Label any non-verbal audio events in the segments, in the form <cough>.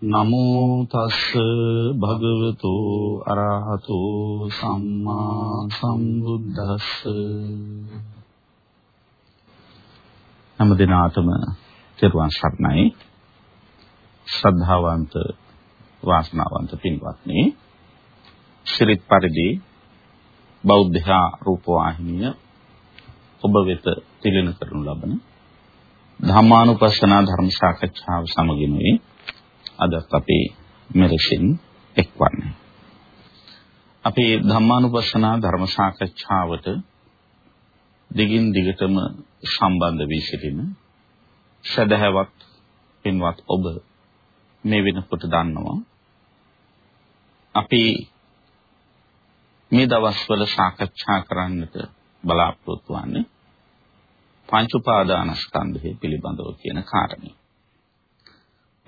නමෝ තස් භගවතු අරහතු සම්මා සම්බුද්දස්ස. හැම දිනාටම තෙරුවන් සරණයි. ශ්‍රද්ධාවන්ත වාසනාවන්ත පින්වත්නි ශ්‍රීත් පරිදි බෞද්ධ රූපවාහිනිය ඔබ වෙත තිලින කරනු ලබන ධර්මානුපස්සනා ධර්ම සාකච්ඡාව සමගිනුයි. අදත් අපි මෙලෙසින් එක්වන්නේ. අපේ ධම්මානුපස්සනා ධර්ම සාකච්ඡාවට දිගින් දිගටම සම්බන්ධ වී සිටින සදහවත් පින්වත් ඔබ මේ වෙනකොට දන්නවා අපි මේ දවස්වල සාකච්ඡා කරන්නට බලාපොරොත්තු වන්නේ පංච උපාදානස්කන්ධය පිළිබඳව කියන කාරණේ.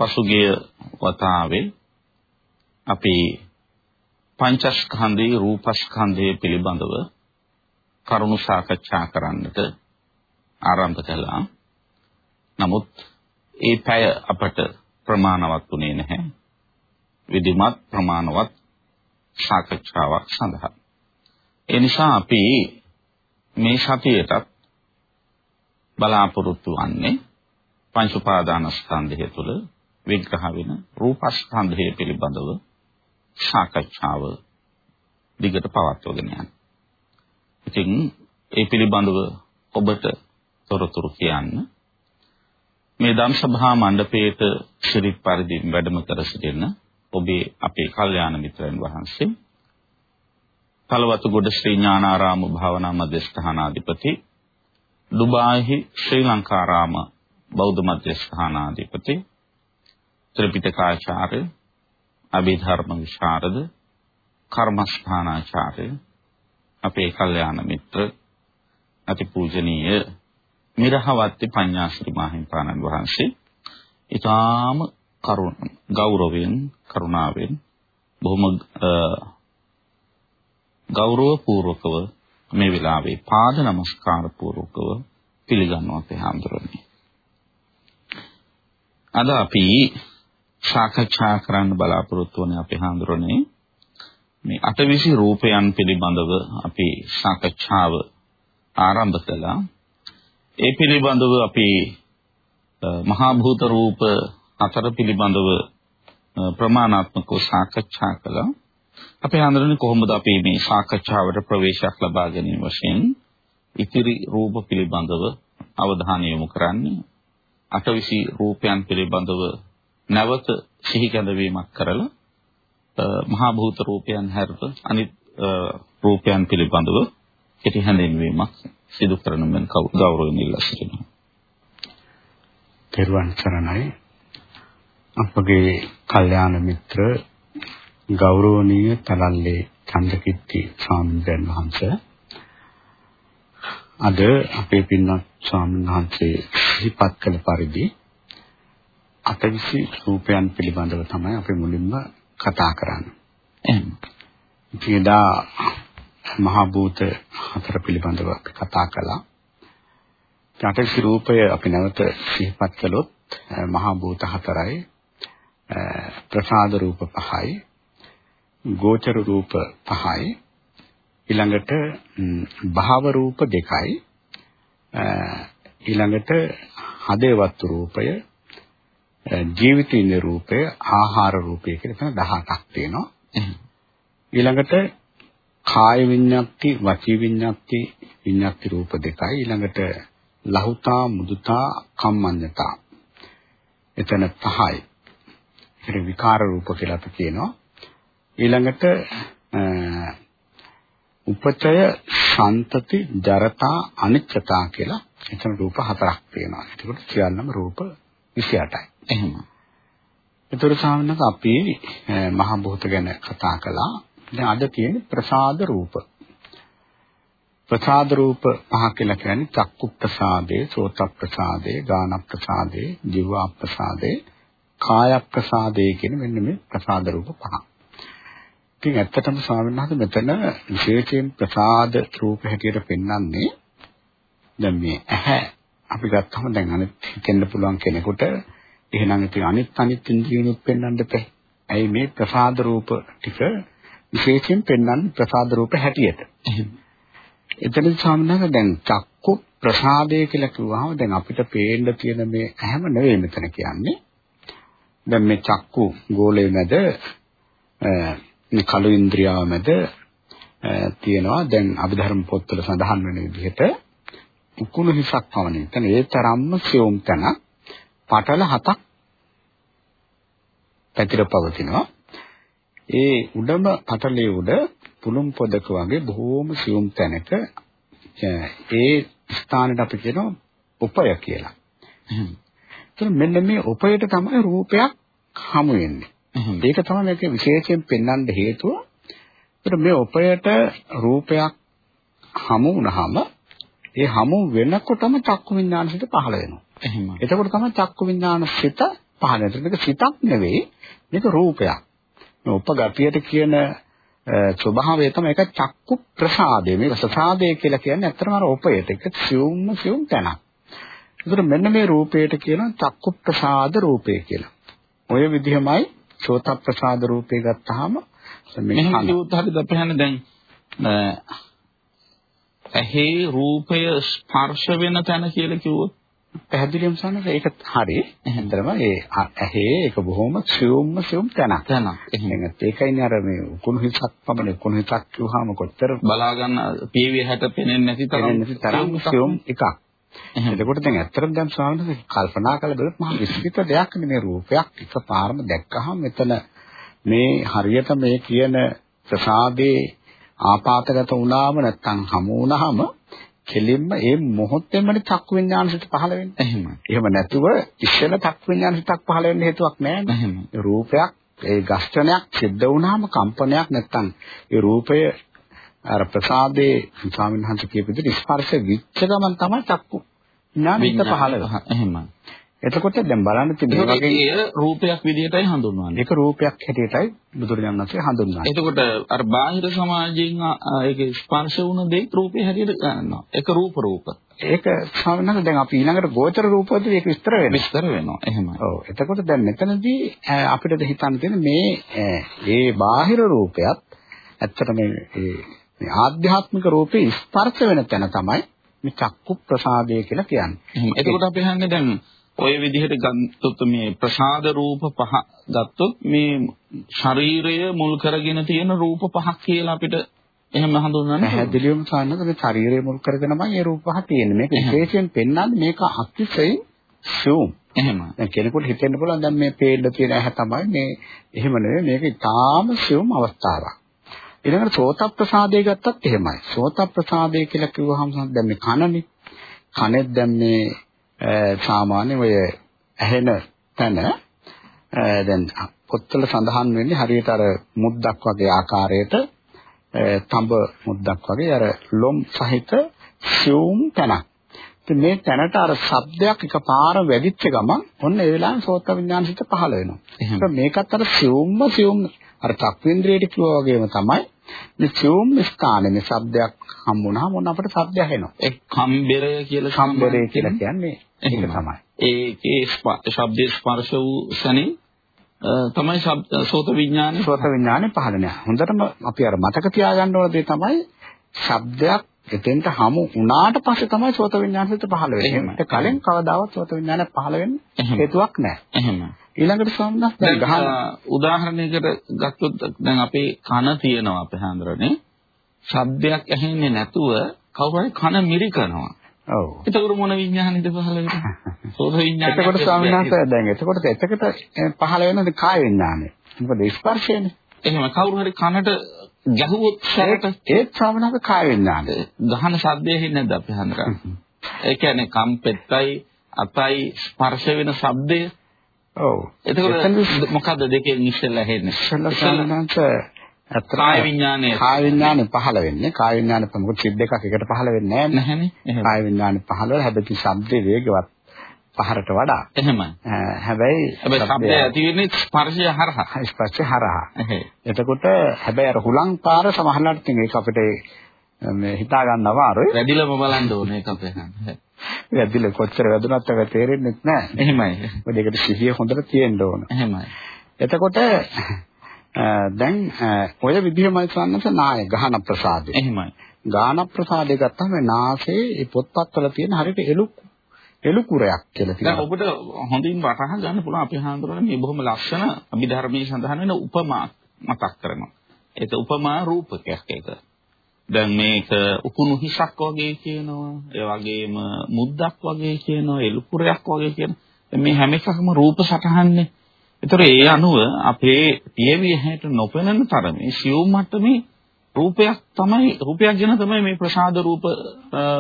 පසුගිය වතාවේ අපි පංචස්කන්ධේ රූපස්කන්ධය පිළිබඳව කරුණු සාකච්ඡා කරන්නට ආරම්භ කළා. නමුත් ඒ පැය අපට ප්‍රමාණවත් වුණේ නැහැ. විධිමත් ප්‍රමාණවත් සාකච්ඡාවක් සඳහා. ඒ නිසා අපි මේ සතියේටත් බලාපොරොත්තු වන්නේ පංච උපාදානස්කන්ධය තුළ විග්‍රහ වෙන රූපස්කන්ධය පිළිබඳව සාකච්ඡාව දිගට පවත්වගෙන යන්න. ඉතින් ඒ පිළිබඳව ඔබට තොරතුරු කියන්න මේ ධම්සභා මණ්ඩපයේට ශිරිත් පරිදි වැඩම කර සිටින ඔබේ අපේ කල්යාණ මිත්‍රයන් වහන්සේ තලවතුගොඩ ශ්‍රී ඥානාරාම භාවනා මධ්‍යස්ථානාධිපති ඩුබායිහි ශ්‍රී ලංකාරාම බෞද්ධ මධ්‍යස්ථානාධිපති ත්‍රිපිටකාචාර්ය අභිධර්ම විශාරද කර්මස්ථානාචාර්ය අපේ කල්යාණ මිත්‍ර අතිපූජනීය මිරහවත්ති පඤ්ඤාශ්‍රී මාහිම්පාණන් වහන්සේ ඊටාම කරුණ ගෞරවයෙන් කරුණාවෙන් බොහොම ගෞරව පූර්වකව මේ වෙලාවේ පාද නමස්කාර පූර්වකව පිළිගන්නවා අපේ හැඳුරන්නේ. අද අපි සාකච්ඡා කරන්න බලාපොරොත්තු වන අපේ හාමුදුරනේ මේ අටවිසි රූපයන් පිළිබඳව අපි සාකච්ඡාව ආරම්භ කළා. ඒ පිළිබඳව අපි මහා භූත රූප හතර පිළිබඳව ප්‍රමාණාත්මකව සාකච්ඡා කළා. අපේ හාමුදුරනේ කොහොමද අපි මේ සාකච්ඡාවට ප්‍රවේශයක් ලබා ගැනීම වශයෙන් ඉතිරි රූප පිළිබඳව අවධානය යොමු කරන්නේ අටවිසි රූපයන් පිළිබඳව නැවත සිහි කැඳවීමක් කරලා මහා භූත රූපයන් හැරට අනිත් රූපයන් පිළිබඳව කෙටි හැඳින්වීමක් සිදු කරන මෙන් ගෞරවයෙන් ඉල්ලා සිටිනවා. තෙරුවන් සරණයි. අපගේ කල්යාණ මිත්‍ර ගෞරවනීය තලල්ලේ චන්දකිත්ති ස්වාමීන් වහන්සේ අද අපේ පින්වත් ස්වාමීන් වහන්සේ සිහිපත් කළ පරිදි අටවිසි රූපයන් පිළිබඳව තමයි අපි මුලින්ම කතා කරන්නේ. එහෙනම් ඉතින්දා මහා භූත හතර පිළිබඳව කතා කළා. අටවිසි රූපය අපි නැවත සිහිපත් කළොත් මහා භූත හතරයි ප්‍රසාද රූප පහයි ගෝචර රූප පහයි ඊළඟට භාව රූප දෙකයි ඊළඟට හදේවත් රූපය ජීවිත ඉන්න රූපය ආහාර රූපය කියලා තන 18ක් තියෙනවා. ඊළඟට කාය විඤ්ඤාප්ති වචී විඤ්ඤාප්ති විඤ්ඤාප්ති රූප දෙකයි ඊළඟට ලහුතා මුදුතා කම්මඤ්ඤතා එතන පහයි. ඒක විකාර රූප කියලා අපි කියනවා. ඊළඟට උපචය සන්තති ජරතා අනිච්චතා කියලා එතන රූප හතරක් තියෙනවා. ඒකට සියල්ලම රූප 28යි. එහෙම. ඒතර සාමාන්‍යයෙන් අපි මහ භූත ගැන කතා කළා. දැන් අද තියෙන ප්‍රසාද රූප. ප්‍රසාද රූප පහ කියලා කියන්නේ චක්කු ප්‍රසාදේ, සෝත ප්‍රසාදේ, ගාන ප්‍රසාදේ, ජීව ප්‍රසාදේ, කාය ප්‍රසාදේ කියන මෙන්න මේ ප්‍රසාද රූප පහ. ඉතින් ඇත්තටම ස්වාමීන් වහන්සේ මෙතන විශේෂයෙන් ප්‍රසාද රූප හැටියට පෙන්වන්නේ දැන් මේ ඇහැ අපි ගත්තම දැන් අනිත් හිතෙන්න පුළුවන් කෙනෙකුට එහෙනම් ඉතින් අනිත් අනිත් ඉන්ද්‍රියනුත් පෙන්වන්න බෑ. ඇයි මේ ප්‍රසාද රූප ටික විශේෂයෙන් පෙන්වන්නේ ප්‍රසාද රූප හැටියට. එතන සාමාන්‍යයෙන් දැන් චක්කු ප්‍රසාදය කියලා කිව්වහම දැන් අපිට පේන්න තියෙන මේ ඇහැම නෙවෙයි මෙතන කියන්නේ. දැන් මේ චක්කු ගෝලයේ මැද මේ කළු ඉන්ද්‍රියාව මැද තියෙනවා දැන් අභිධර්ම පොත්වල සඳහන් වෙන විදිහට උකුණු හිසක් පවන. එතන ඒ තරම්ම සියුම් තැන පටල හතක් පැතිර පවතිනවා. ඒ උඩම පටලේ උඩ පුළුම් පොදක වගේ බොහෝම සියුම් තැනක ඒ ස්ථානෙට අපි කියනවා උපය කියලා. එතන මෙන්න මේ උපයට තමයි රූපයක් හමු වෙන්නේ. ඒක තමයි මේක විශේෂයෙන් පෙන්වන්න හේතුව. ඒතර මේ උපයට රූපයක් හමු වුණාම ඒ හමු වෙනකොටම චක්කු විඥාන සිත පහළ වෙනවා. එහෙම. එතකොට තමයි චක්කු විඥාන සිත පහළ වෙන්නේ. මේක සිතක් නෙවෙයි. මේක රූපයක්. මේ උපගතියට කියන ස්වභාවය තමයි ඒක චක්කු ප්‍රසාදය. මේ ප්‍රසාදය කියලා කියන්නේ ඇත්තටම අර උපයට. ඒක සියුම්ම සියුම් තැනක්. ඒකට මෙන්න මේ රූපයට කියනවා චක්කු ප්‍රසාද රූපය කියලා. ඔය විදිහමයි සෝත ප්‍රසාද රූපේ ගත්තාම මෙහෙම කිව්වොත් හරියද අපි හන්නේ දැන් ඇහි රූපය ස්පර්ශ වෙන තැන කියලා කිව්වොත් පැහැදිලිවම සනස ඒක හරි. එහෙනම් ඒ ඇහි ඒක බොහොම සියුම්ම සියුම් තැනක්. තැනක්. එහෙනම් ඒකයිනේ අර මේ උකුණු හිසක් පමණ උකුණු හිසක් කිව්වහම කොච්චර බලා ගන්න පීවිය හැට පෙනෙන්නේ නැති තරම් සියුම් එකක්. එතකොට දැන් ඇත්තටම දැන් ස්වාමීන් කල්පනා කළ බලුත් මහා විස්තృత දෙයක් නේ රූපයක් එකපාරම දැක්කහම මෙතන මේ හරියට මේ කියන ප්‍රසාදේ ආපాతගත වුණාම නැත්තම් හමු වුණාම කෙලින්ම ඒ මොහොතේමනේ චක්කු විඥානසිත පහළ වෙන්නේ. එහෙම. එහෙම නැතුව ඉස්සෙල්ල චක්කු විඥානසිතක් පහළ වෙන්න හේතුවක් නැහැ. එහෙම. රූපයක් ඒ ගස්ඨනයක් සිද්ධ වුණාම කම්පනයක් නැත්තම් ඒ රූපය අර ප්‍රසාදේ ස්වාමීන් වහන්සේ කියපු විදිහට ස්පර්ශ විච්ඡ ගමන් තමයි චක්කු විඥානසිත පහළ වෙන්නේ. එහෙම. එතකොට දැන් බලන්න තිබෙන වගේ රූපයක් විදිහටයි හඳුන්වන්නේ. ඒක රූපයක් හැටියටයි බුදුරජාණන් වහන්සේ හඳුන්වන්නේ. එතකොට අර බාහිර සමාජයෙන් ඒක ස්පර්ශ වුණ දේ රූපේ හැටියට ගන්නවා. ඒක රූප රූප. ඒක ස්වාමීන් දැන් අපි ඊළඟට ගෝචර රූපවලදී ඒක විස්තර වෙනවා. විස්තර වෙනවා. එහෙමයි. ඔව්. එතකොට දැන් මෙතනදී අපිට හිතන්න තියෙන මේ ඒ බාහිර රූපයත් ඇත්තට මේ මේ ආධ්‍යාත්මික රූපේ ස්පර්ශ වෙන තැන තමයි මේ චක්කු ප්‍රසාදය කියලා කියන්නේ. එතකොට අපි හන්නේ දැන් ඔය විදිහට ගත්තොත් මේ ප්‍රසාද රූප පහ ගත්තොත් මේ ශරීරය මුල් කරගෙන තියෙන රූප පහක් කියලා අපිට එහෙම හඳුන්වන්නේ පැහැදිලිවම සාන්නක මේ ශරීරය මුල් කරගෙනමයි මේ රූප පහ තියෙන්නේ. මේක විශේෂයෙන් පෙන්වන්නේ මේක අතිශයින් සූම් එහෙම. දැන් කෙනෙකුට හිතෙන්න පුළුවන් දැන් මේ පේන්න තියෙන ඇහැ තමයි මේ එහෙම නෙවෙයි. මේක ඊටාම සූම් අවස්ථාවක්. ඊළඟට සෝත ප්‍රසාදය ගත්තත් එහෙමයි. සෝත ප්‍රසාදය කියලා කිව්වහම දැන් මේ කනනේ කනෙත් දැන් මේ සාමාන්‍ය ඔය ඇහෙන තැන දැන් පොත්වල සඳහන් වෙන්නේ හරියට අර මුද්දක් වගේ ආකාරයට තඹ මුද්දක් වගේ අර ලොම් සහිත සියුම් තැනක්. ඉතින් මේ තැනට අර ශබ්දයක් එකපාර වැඩිච්ච ගමන් ඔන්න ඒ වෙලාවෙන් සෝත විඥානසිත පහළ වෙනවා. ඒක මේකත් අර සියුම්ම සියුම් අර චක්වින්ද්‍රියට කිව්වා වගේම තමයි මේ සියුම් ස්ථානේ මේ ශබ්දයක් හම්බුනහම මොන අපිට ශබ්දය ඇහෙනවා. ඒ කම්බරය කියලා කම්බරය කියලා කියන්නේ ඒක තමයි. ඒකේ ශබ්ද ස්පර්ශ වූ සනේ තමයි සෝත විඥානේ සෝත විඥානේ පහළ නැහැ. හොඳටම අපි අර මතක තියාගන්න ඕන දේ තමයි ශබ්දයක් එතෙන්ට හමු වුණාට පස්සේ තමයි සෝත විඥානිත පහළ වෙන්නේ. ඒක කලින් කවදාවත් සෝත විඥානය පහළ වෙන්නේ හේතුවක් නැහැ. එහෙම. ඊළඟට සම්මස් දැන් ගහන උදාහරණයකට ගත්තොත් දැන් අපේ කන තියෙනවා අපේ හැඳරනේ. ශබ්දයක් ඇහෙන්නේ නැතුව කවුරු හරි කන මිරිකනවා. ඔව්. එතකොට මොන විඥානෙද පහළ වෙන්නේ? <laughs> සෝත විඥානය. එතකොට ස්වාමීන් වහන්සේ දැන් එතකොට එතකට පහළ වෙනද කාය විඥානය. මොකද ස්පර්ශයනේ. එහෙම කවුරු හරි කනට ගැහුවොත් සැරට ඒත් වහන්සේ කාය විඥානය. ගහන ශබ්දය හෙන්නේ නැද්ද අපේ හන්දරා? ඒ කියන්නේ කම්පෙත්තයි අතයි ස්පර්ශ වෙන ශබ්දය. ඔව්. එතකොට මොකද්ද දෙකෙන් ඉස්සෙල්ලා හෙන්නේ? ඉස්සෙල්ලා ඇත්තටම කාය විඥානය කාය විඥානේ පහළ වෙන්නේ කාය විඥානේ මොකද සිත් දෙකක් එකට පහළ වෙන්නේ නැහැ. එහෙම. කාය විඥානේ පහළ හැබැයි ශබ්දේ වේගවත් පහරට වඩා එහෙමයි. හැබැයි හැබැයි ශබ්දය ඇති වෙන්නේ ස්පර්ශය හරහා. ස්පර්ශය හරහා. එතකොට හැබැයි අර හුලං පාර සමහරලාට තියෙන ඒක අපිට මේ හිතා ගන්න අමාරුයි. වැඩිලම බලන්න ඕනේ ඒක අපේ. වැදිල කොච්චර වැදුනත් ඒක තේරෙන්නේ නැහැ. එහෙමයි. මොකද ඒකට සිහිය හොඳට තියෙන්න ඕන. එහෙමයි. එතකොට දැන් ඔය විදිහමයි සම්න්නස නාය ගහන ප්‍රසාදේ. එහෙමයි. ගාන ප්‍රසාදේ ගත්තම නාසයේ ඒ පොත්පත්වල තියෙන හරියට එළු එළු කුරයක් කියලා දැන් තියෙනවා. ඔබට හොඳින් වටහා ගන්න පුළුවන් අපි හඳුනන මේ බොහොම ලක්ෂණ අභිධර්මයේ සඳහන් වෙන උපමා මතක් කරනවා. ඒක උපමා රූපකයක් ඒක. දැන් මේක උකුණු හිසක් වගේ කියනවා. ඒ වගේම මුද්දක් වගේ කියනවා. එළුකුරයක් වගේ කියනවා. දැන් මේ හැම එකකම රූප සටහන්නේ. ඒතර ඒ අනුව අපේ පියවිය හැට නොපෙනෙන තරමේ සියුම් මට්ටමේ රූපයක් තමයි රූපයක් ගැන තමයි මේ ප්‍රසාද රූප අ,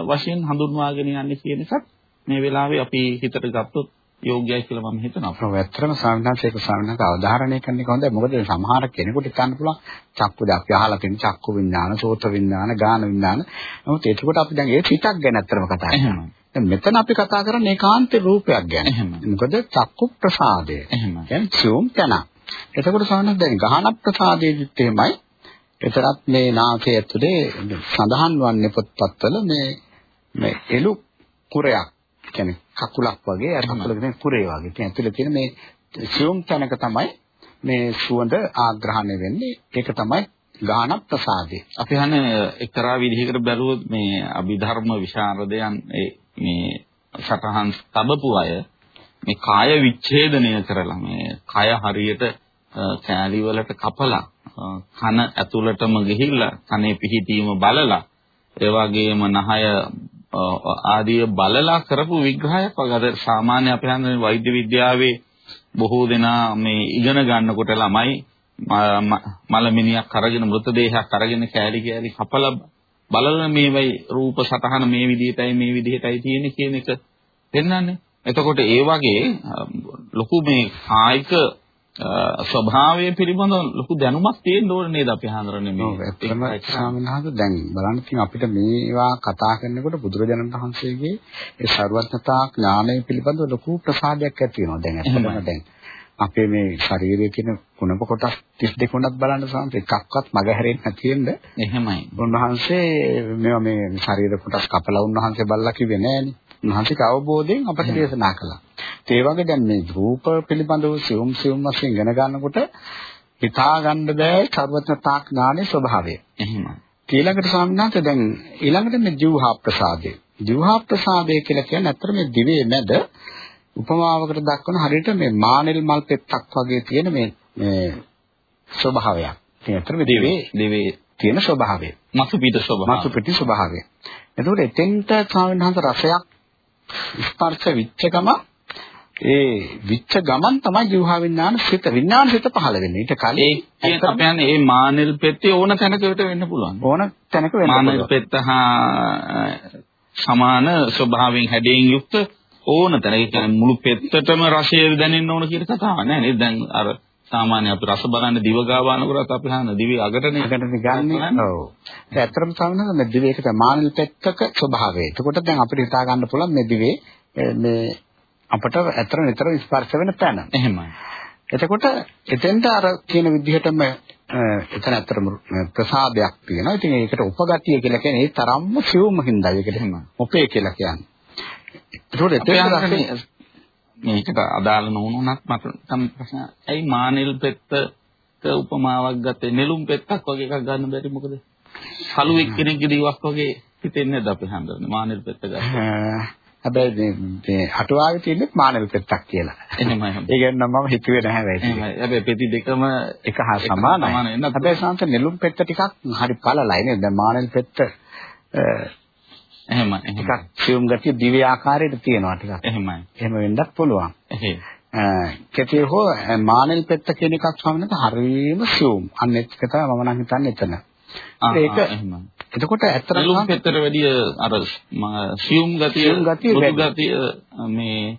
වශයෙන් හඳුන්වාගෙන යන්නේ කියන එකත් මේ වෙලාවේ අපි හිතට ගත්තොත් යෝග්‍යයි කියලා මම හිතනවා. ඔව් ඇත්තටම සාමාන්‍යයෙන් සාමාන්‍යක අවධාරණය කරන එක හොඳයි. මොකද සමහර කෙනෙකුට හිතන්න පුළුවන් චක්කු අපි අහලා තියෙන චක්කු විඥාන, සෝත විඥාන, ගාන විඥාන. නමුත් ඒකට අපි දැන් ඒ සිතක් ගැන ඇත්තටම කතා කරනවා. දැන් මෙතන අපි කතා කරන්නේ ඒකාන්ත රූපයක් ගැන. මොකද චක්කු ප්‍රසාදය. එහෙමයි. කියන්නේ සියුම් තැන. එතකොට සාමාන්‍යයෙන් දැන් ගහන ප්‍රසාදයේදීත් එහෙමයි. එතරම් මේ නාසය ඇතුලේ සඳහන් වන්නේ පොත්පත්වල මේ මේ එළු කුරයක් කියන්නේ කකුලක් වගේ අර කකුලක තියෙන කුරේ වගේ. ඉතින් ඇතුලේ තියෙන මේ සියුම් තැනක තමයි මේ සුවඳ ආග්‍රහණය වෙන්නේ. ඒක තමයි ගාන ප්‍රසාදේ. අපි හන්නේ එක්තරා විදිහකට බැලුවොත් මේ අභිධර්ම විශාරදයන් මේ සතහන් තබපු අය මේ කාය විච්ඡේදනය කරලා මේ කය හරියට කෑලි වලට කපලා කන ඇතුළටම ගිහිල්ලා කනේ පිහිටීම බලලා ඒ වගේම නහය ආදී බලලා කරපු විග්‍රහයක් වගේ අද සාමාන්‍ය අපි හන්නේ වෛද්‍ය විද්‍යාවේ බොහෝ දෙනා මේ ඉගෙන ගන්නකොට ළමයි ම- ම- මලමිනියක් අරගෙන මృతදේහයක් අරගෙන කෑලි කෑලි කපලා බලන මේවයි රූප සතහන මේ විදිහටයි මේ විදිහටයි තියෙන්නේ කියන එක පෙන්වන්නේ. එතකොට ඒ වගේ අ, ලොකු මේ කායික අ, ස්වභාවය පිළිබඳව ලොකු දැනුමක් තියෙන්න ඕනේ නේද අපි හඳුරන්නේ මේ. ඇත්තම ස්වාමීනාහද දැන් බලන්න තියෙන අපිට මේවා කතා කරනකොට බුදුරජාණන් වහන්සේගේ ඒ ਸਰවඥතා ඥානය පිළිබඳව ලොකු ප්‍රසාදයක් ඇති වෙනවා දැන් එහෙමයි. දැන් අපේ මේ ශරීරයේ තියෙන කුණප කොටස් 32 උනත් බලන්න සාන්ත එකක්වත් මගහැරෙන්නේ නැති වෙන්න එහෙමයි. උන්වහන්සේ මේවා මේ ශරීර කොටස් කපලා උන්වහන්සේ බලලා කිව්වේ නෑනේ. උන්වහන්සේගේ අවබෝධයෙන් අපට දේශනා කළා. ඒ වගේ දැන් මේ රූප පිළිබඳව සියුම් සියුම් වශයෙන් ඉගෙන ගන්නකොට හිතා ගන්න බෑ සර්වඥතා ඥානයේ ස්වභාවය. එහෙමයි. ඊළඟට ස්වාමීනාත් දැන් ඊළඟට මේ ජීවහා ප්‍රසාදය. ජීවහා ප්‍රසාදය කියලා කියන්නේ අතර මේ දිවේ මැද උපමාවකට දක්වන හරියට මේ මානෙල් මල් පෙත්තක් වගේ තියෙන මේ මේ ස්වභාවයක්. ඒ අතර මේ දිවේ දෙවේ තියෙන ස්වභාවය. මසු පිට ස්වභාවය. මාසු පිටි ස්වභාවය. එතකොට එතෙන්ට වහන්සේ රසයක් ස්පර්ශ විච්ච ගම ඒ විච්ච ගමන් තමයි ජීවහා විඥාන සිත විඥාන සිත පහළ වෙන්නේ. ඊට කලින් කියන අපි යන්නේ මේ මානෙල් පෙත්තේ ඕන තැනකට වෙන්න පුළුවන්. ඕන තැනක වෙන්න මානෙල් පුළුවන්. පෙත්ත හා සමාන ස්වභාවයෙන් හැඩයෙන් යුක්ත ඕන තැන. ඒ කියන්නේ මුළු පෙත්තටම රසය දැනෙන්න ඕන කියන කතාව නෑ නේද? දැන් අර සාමාන්‍ය අපි රස බලන්න දිව ගාවනකොටත් අපි හන දිවේ අගටනේ ඒකටද ගන්න. ඔව්. ඒ ඇත්තටම සමනද මේ දිවේක තමයි මානල් පෙත්තක ස්වභාවය. එතකොට දැන් අපිට හිතා ගන්න පුළුවන් මේ දිවේ මේ අපට ඇත්තට නිතර ස්පර්ශ වෙන තැන. එහෙමයි. එතකොට එතෙන්ට අර කියන විදිහටම එතන ඇත්තටම ප්‍රසාදයක් තියෙනවා. ඉතින් ඒකට උපගතිය කියලා කියන්නේ ඒ තරම්ම සියුම් හින්දා ඒකට එහෙමයි. ඔපේ කියලා කියන්නේ. ඒකට රසය- මේකට අදාළ නොවුනොත් මට තම ප්‍රශ්න ඇයි මානෙල් පෙත්තක උපමාවක් ගත්තේ නෙළුම් පෙත්තක් වගේ එකක් ගන්න බැරි මොකද කළු එක්කෙනෙක්ගේ දිවක් වගේ හිතෙන්නේ නැද්ද අපි හඳුනන්නේ මානෙල් පෙත්ත අ, හැබැයි මේ මේ අටුවාවේ තියෙන්නේ මානව පෙත්තක් කියලා. එහෙමයි <laughs> ඒ කියන්නේ මම හිතුවේ නැහැ වෙයි. එහෙමයි හැබැයි පෙති දෙකම එක හා සමානයි. හැබැයි සාන්ත නෙළුම් පෙත්ත ටිකක් හරි පළලයි නේද? දැන් මානෙල් පෙත්ත එහෙමයි ටිකක් සියුම් ගතිය දිව්‍ය ආකාරයට තියෙනවා ටිකක්. එහෙමයි එහෙම වෙන්නත් පුළුවන්. එහෙයි අ, කෙටිය හෝ අ, මානෙල් පෙත්ත කියන එකක් සමනත හරියම සියුම්. අන්න ඒක තමයි මම නම් හිතන්නේ එතන. ඒක එතකොට ඇත්තටම නෙළුම් පෙත්තට වැඩිය අර සියුම් ගතිය සියුම් ගතිය මේ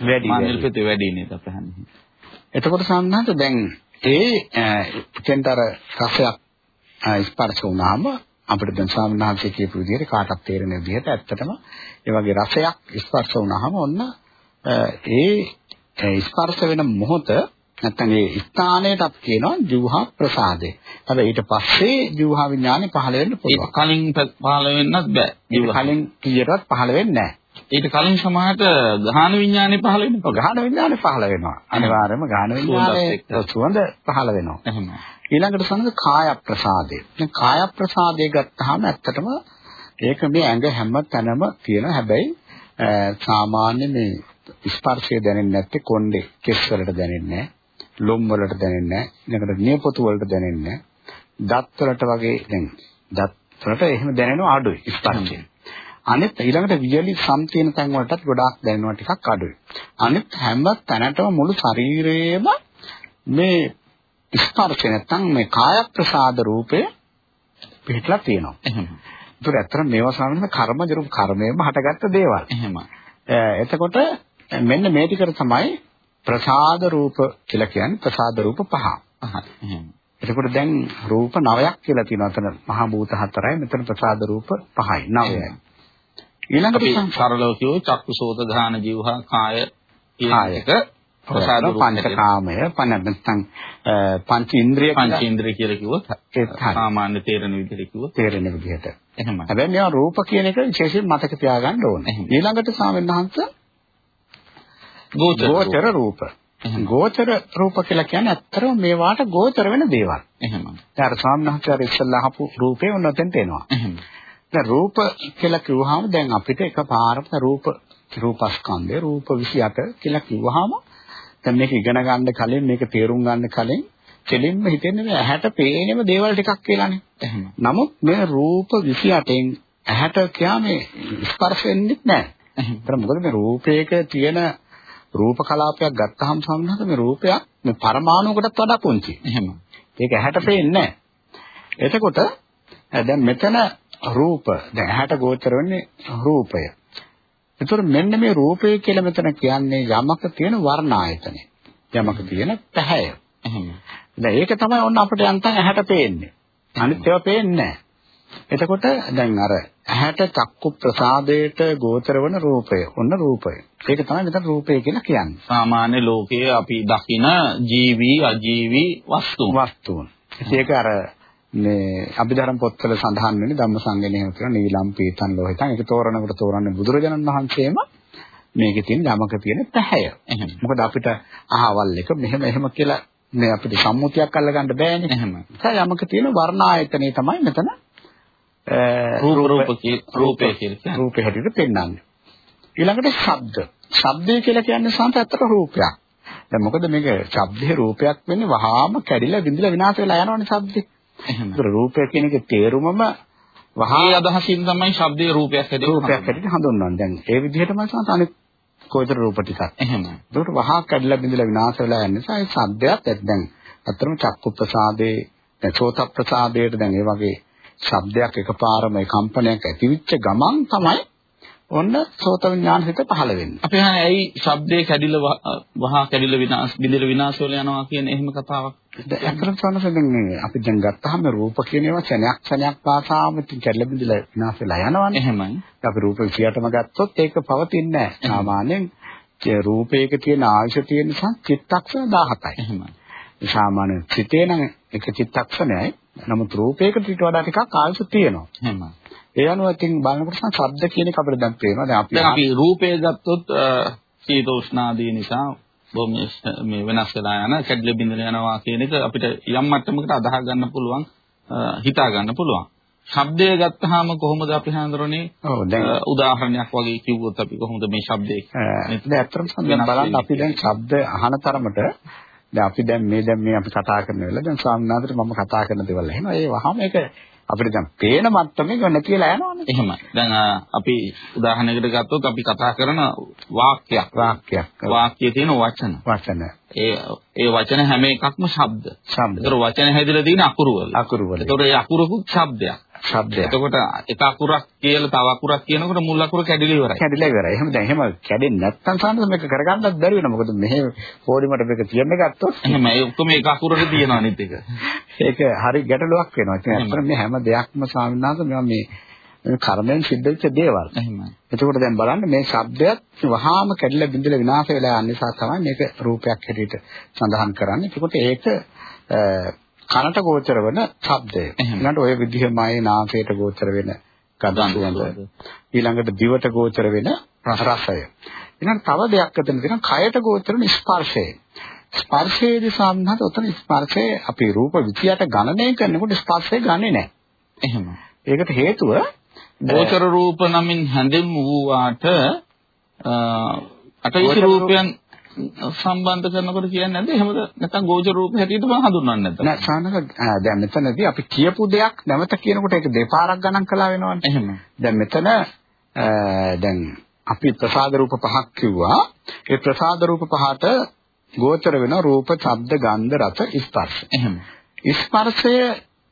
වැඩි මානෙල්. පෙත්තේ වැඩි නේද අපි හන්නේ එතකොට සම්හත දැන් ඒ එතෙන්තර රසයක් ස්පර්ශ වුණාම අපිට දැන් වහන්සේ කියපු විදිහට කාටත් තේරෙන විදිහට ඇත්තටම ඒ වගේ රසයක් ස්පර්ශ වුණාම ඔන්න ඒ ස්පර්ශ වෙන මොහොත නැත්නම් ඒ ස්ථානයට අපි කියනවා ජීවහා ප්‍රසාදේ. හැබැයි ඊට පස්සේ ජීවහා විඥානෙ පහළ වෙන්න පුළුවන්. ඒක කලින් පහළ වෙන්නත් බෑ. ඒක කලින් කීයටවත් පහළ වෙන්නේ නැහැ. ඊට කලින් සමහරට ගහන විඥානෙ පහළ වෙනවා. ගහන විඥානෙ පහළ වෙනවා. අනිවාර්යයෙන්ම ගහන විඥානෙ සුවඳ පහළ වෙනවා. එහෙම. ඊළඟට සමග කාය ප්‍රසාදේ. දැන් කාය ප්‍රසාදේ ගත්තාම ඇත්තටම ඒක මේ ඇඟ හැම තැනම තියෙන හැබැයි සාමාන්‍ය මේ ස්පර්ශය දැනෙන්නේ නැත්තේ කොණ්ඩේ කෙස් වලට දැනෙන්නේ නැහැ. ලොම් වලට දැනෙන්නේ නැහැ. ඊළඟට නියපොතු වලට දැනෙන්නේ නැහැ. දත් වලට වගේ දැන් දත් වලට එහෙම දැනෙනවා අඩුයි ස්පර්ශය. අනිත් ඊළඟට වියලි සම් තියෙන තැන් වලටත් ගොඩාක් දැනෙනවා ටිකක් අඩුයි. අනිත් හැම තැනටම මුළු ශරීරයේම මේ ස්පර්ශ නැත්තම් මේ කාය ප්‍රසාද රූපේ පිටලා තියෙනවා. එහෙම. ඒතර ඇත්තට මේවා සාමාන්‍යයෙන් කර්මජ රූප කර්මයෙන්ම හටගත්ත දේවල්. එහෙම. එතකොට මෙන්න මේ ටිකට තමයි ප්‍රසාද රූප කියලා කියන්නේ ප්‍රසාද රූප පහ. එතකොට දැන් රූප නවයක් කියලා තියෙනවා. අතන මහා භූත හතරයි මෙතන ප්‍රසාද රූප පහයි. නවයයි. ඊළඟට සරලව කියෝ චක්කුසෝත ගාන ජීවහා කාය කියන එක ප්‍රසාද පංචකාමය පන නැත්නම් පංච ඉන්ද්‍රිය පංච ඉන්ද්‍රිය කියලා කිව්වොත් සාමාන්‍ය තේරෙන විදිහට කිව්වොත් තේරෙන විදිහට. එහෙමයි. හැබැයි මේවා රූප කියන එක විශේෂයෙන් මතක තියාගන්න ඕනේ. ඊළඟට සාමෙන්හන්ස ගෝචර රූප. ගෝචර රූප. කියලා කියන්නේ ඇත්තටම මේවාට ගෝචර වෙන දේවල්. එහෙමයි දැන් අර සාමනහචාර ඉස්සල්ලා අහපු රූපේ උන්නතෙන්ට එනවා. එහෙමයි දැන් රූප කියලා කිව්වහම දැන් අපිට එකපාරට රූප රූපස්කන්ධය රූප 28 කියලා කිව්වහම දැන් මේක ඉගෙන ගන්න කලින් මේක තේරුම් ගන්න කලින් කෙලින්ම හිතෙන්නේ මේ ඇහැට පේනම දේවල් ටිකක් කියලානේ. එහෙම. නමුත් මේ රූප 28න් ඇහැට කියන්නේ ස්පර්ශ වෙන්නේ නැහැ. ඒතර මොකද මේ රූපයක තියෙන රූප කලාපයක් ගත්තාම සම්මත මේ රූපයක් මේ පරමාණුකටත් වඩා පුංචි. එහෙම. ඒක ඇහැට පේන්නේ නැහැ. එතකොට දැන් මෙතන රූප දැන් ඇහැට ගෝචර වෙන්නේ රූපය. ඒතර මෙන්න මේ රූපය කියලා මෙතන කියන්නේ යමක තියෙන වර්ණ ආයතනය. යමක තියෙන පැහැය. එහෙම. දැන් ඒක තමයි ඔන්න අපිට යන්තම් ඇහැට පේන්නේ. අනිත් ඒවා පේන්නේ නැහැ. එතකොට දැන් අර ඇහැට චක්කු ප්‍රසාදයට ගෝචර වන රූපය. ඔන්න රූපය. ඒක තමයි මෙතන රූපය කියලා කියන්නේ. සාමාන්‍ය ලෝකයේ අපි දකින ජීවි අජීවි වස්තුන්. වස්තුන්. ඒක අර මේ අභිධර්ම පොත්වල සඳහන් වෙන්නේ ධම්මසංගණේ එහෙම කියන නීලම් පීතන් ලෝහිතන් ඒක තෝරනකොට තෝරන්නේ බුදුරජාණන් වහන්සේම මේකේ තියෙන යමක තියෙන පැහැය. මොකද අපිට අහවල් එක මෙහෙම එහෙම කියලා මේ අපිට සම්මුතියක් අල්ලගන්න බෑනේ. එහෙම. ඒ යමක තියෙන වර්ණ ආයතනේ තමයි මෙතන රූප රූප රූපේ කියලා රූපේ හැටියට පෙන්වන්නේ. ඊළඟට ශබ්ද. ශබ්දය කියලා කියන්නේ ඇත්තට රූපයක්. දැන් මොකද මේක ශබ්දේ රූපයක් වෙන්නේ වහාම කැඩිලා බිඳිලා විනාශ වෙලා යනවනේ ශබ්දේ. ඒතර රූපය කියන එකේ තේරුමම වහා අදහසින් තමයි ශබ්දයේ රූපයක් හැදෙන්නේ. රූපයක් හැටියට හඳුන්වන්නේ. දැන් ඒ විදිහටම සමහර අනිත් කොයිතර රූප ටිකක්. එහෙම. ඒකට වහා කැඩලා බිඳලා විනාශ වෙලා යන නිසා ඒ ශබ්දයක් දැන් අත්‍තරම චක්කු ප්‍රසාදේ දැන් සෝත ප්‍රසාදයට දැන් ඒ වගේ ශබ්දයක් එකපාරම ඒ කම්පනයක් ඇතිවෙච්ච ගමන් තමයි ඔන්න සෝත විඥාන හිත පහළ වෙන්නේ. අපි හන්නේ ඇයි ශබ්දේ කැඩිලා වහා කැඩිලා විනාශ බිඳිලා විනාශ වෙලා යනවා කියන එහෙම කතාවක්. ඇත්තටම සනසෙන් මේ අපි දැන් ගත්තාම රූප කියන ඒවා ක්ෂණයක් ක්ෂණයක් පාසාම කැඩිලා බිඳිලා විනාශ වෙලා යනවනේ. එහෙමයි. අපි රූප 28ම ගත්තොත් ඒක පවතින්නේ නැහැ. සාමාන්‍යයෙන් රූපයක තියෙන ආයුෂ තියෙන නිසා චිත්තක්ෂණ 17යි. එහෙමයි. සාමාන්‍ය චිතේ නම් එක චිත්තක්ෂණයයි. නමුත් රූපයකට ඊට වඩා ටිකක් ආයුෂ තියෙනවා. එහෙමයි. ඒ අනුව ඉතින් බලනකොට ශබ්ද කියන එක අපිට දැන් පේනවා. දැන් අපි දැන් අපි රූපය ගත්තොත් සීත උෂ්ණ ආදී නිසා බොහොම මේ වෙනස් වෙලා යන කැඩිලි බිඳින යනවා කියන එක අපිට යම් මට්ටමකට අදාහ ගන්න පුළුවන් හිතා ගන්න පුළුවන්. ශබ්දය ගත්තාම කොහොමද අපි හඳුරන්නේ? ඔව් දැන් උදාහරණයක් වගේ කිව්වොත් අපි කොහොමද මේ ශබ්දේ මෙතන ඇත්තටම දැන් බලන්න අපි දැන් ශබ්ද අහන තරමට දැන් අපි දැන් මේ දැන් මේ අපි කතා කරන වෙලාව දැන් ස්වාමීන් වහන්සේට මම කතා කරන දේවල් එහෙනම් ඒ වහම ඒක අපිට දැන් පේන මට්ටමේ ගන්න කියලා යනවනේ. එහෙමයි. දැන් අපි උදාහරණයකට ගත්තොත් අපි කතා කරන වාක්‍යයක්. වාක්‍යයක්. වාක්‍යයේ තියෙන වචන. වචන. ඒ ඒ වචන හැම එකක්ම ශබ්ද. ශබ්ද. ඒතර වචන හැදිලා තියෙන අකුරු වල. අකුරු වල. ඒතර ඒ අකුරුකුත් ශබ්දයක්. ශබ්දයක්. එතකොට එක අකුරක් කියලා තව අකුරක් කියනකොට මුල් අකුර කැඩිලා ඉවරයි. කැඩිලා ඉවරයි. එහෙම දැන් එහෙම කැඩෙන්නේ නැත්නම් සාමාන්‍යයෙන් මේක කරගන්නත් බැරි වෙනවා. මොකද මෙහෙ පොඩිමට මේක කියන්න ගත්තොත් එහෙම ඒ ඔක්කොම එක අකුරට තියෙනවා අනිත් එක. ඒක හරි ගැටලුවක් වෙනවා. ඉතින් ඇත්තට මේ හැම දෙයක්ම ස්වාමීන් වහන්සේ මේවා මේ කර්මයෙන් සිද්ධ වෙච්ච දේවල්. එහෙමයි. එතකොට දැන් බලන්න මේ ශබ්දයක් වහාම කැඩිලා බිඳිලා විනාශ වෙලා යන නිසා තමයි මේක රූපයක් හැටියට සඳහන් කරන්නේ. එතකොට ඒක කනට ගෝචර වෙන ශබ්දය. ඊළඟට ওই විදිහමයි නාසයට ගෝචර වෙන ගඳ. ඊළඟට දිවට ගෝචර වෙන රසය. ඊළඟ තව දෙයක් අතන තියෙනවා කයට ගෝචර වෙන ස්පර්ශය. ස්පර්ශයේදී සම්හත උතන ස්පර්ශයේ අපි රූප 28 ගණනය කරනකොට ස්පර්ශය ගන්නෙ නැහැ. එහෙම. ඒකට හේතුව ගෝචර රූප නමින් හැඳින්වුවාට අටවිසි රූපයන් සම්බන්ධ කරනකොට කියන්නේ නැද්ද? එහෙමද? නැත්නම් ගෝචර රූප හැටියට මම හඳුන්වන්නේ නැද්ද? නෑ සානක දැන් මෙතනදී අපි කියපු දෙයක් නැවත කියනකොට ඒක දෙපාරක් ගණන් කළා වෙනවනේ. එහෙම. දැන් මෙතන දැන් අපි ප්‍රසාද රූප පහක් කිව්වා. ඒ ප්‍රසාද රූප පහට ගෝචර වෙන රූප, ශබ්ද, ගන්ධ, රස, ස්පර්ශ. එහෙම. ස්පර්ශය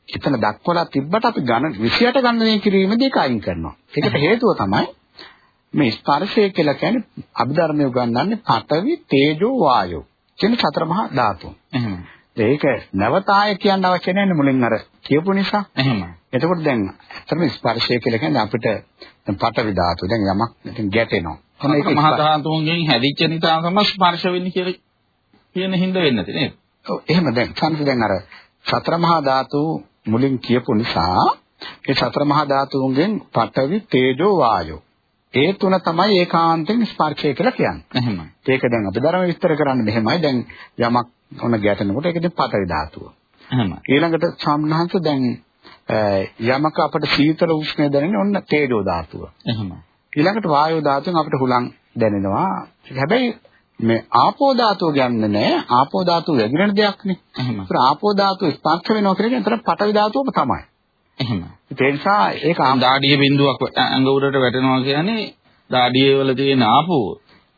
එතන දක්වලා තිබ්බට අපි ගණන 28 ගණනය කිරීමේදී ඒක අයින් කරනවා. ඒකට හේතුව තමයි මේ ස්පර්ශය කියලා කියන්නේ අභිධර්මයේ උගන්වන්නේ පඨවි, තේජෝ, වායෝ කියන සතර මහා ධාතු. එහෙම. ඒක නැවත ආය කියන්න අවශ්‍ය නැහැ මුලින් අර කියපු නිසා. එහෙම. එතකොට දැන් ඇත්තටම ස්පර්ශය කියලා කියන්නේ අපිට පඨවි ධාතු දැන් යමක් ගැටෙනවා. ඒක මහා ධාතුන්ගෙන් හැදිච්ච නිසා තමයි ස්පර්ශ වෙන්නේ කියලා කියන හින්දා වෙන්නේ නැති නේද? ඔව් එහෙම දැන් සම්පූර්ණ දැන් අර සතර මහා ධාතු මුලින් කියපු නිසා ඒ සතර මහා ධාතුන්ගෙන් පඨවි තේජෝ වායෝ ඒ තුන තමයි ඒකාන්තයෙන් ස්පර්ශය කියලා කියන්නේ. එහෙමයි. ඒක දැන් අපි ධර්ම විස්තර කරන්නේ මෙහෙමයි. දැන් යමක් ඔන ගැටෙනකොට ඒක ඉතින් පඨවි ධාතුව. එහෙමයි. ඊළඟට සම්හංශ දැන් යමක අපිට සීතල උෂ්ණය දැනෙන්නේ ඔන්න තේජෝ ධාතුව. එහෙමයි. ඊළඟට වායෝ ධාතුවෙන් අපිට හුලං දැනෙනවා. හැබැයි මේ ආපෝ ධාතුව ගන්න නෑ ආපෝ ධාතුව වැగిරෙන දෙයක් නේ. එහෙම. ඒත් ආපෝ ධාතුව ස්පර්ශ වෙනවා කියන්නේ එතන පඨවි ධාතුවම තමයි. එහෙම. ඒ නිසා ඒක දාඩිය බිඳුවක් ඇඟ උඩට වැටෙනවා කියන්නේ දාඩියේ වල තියෙන ආපෝ.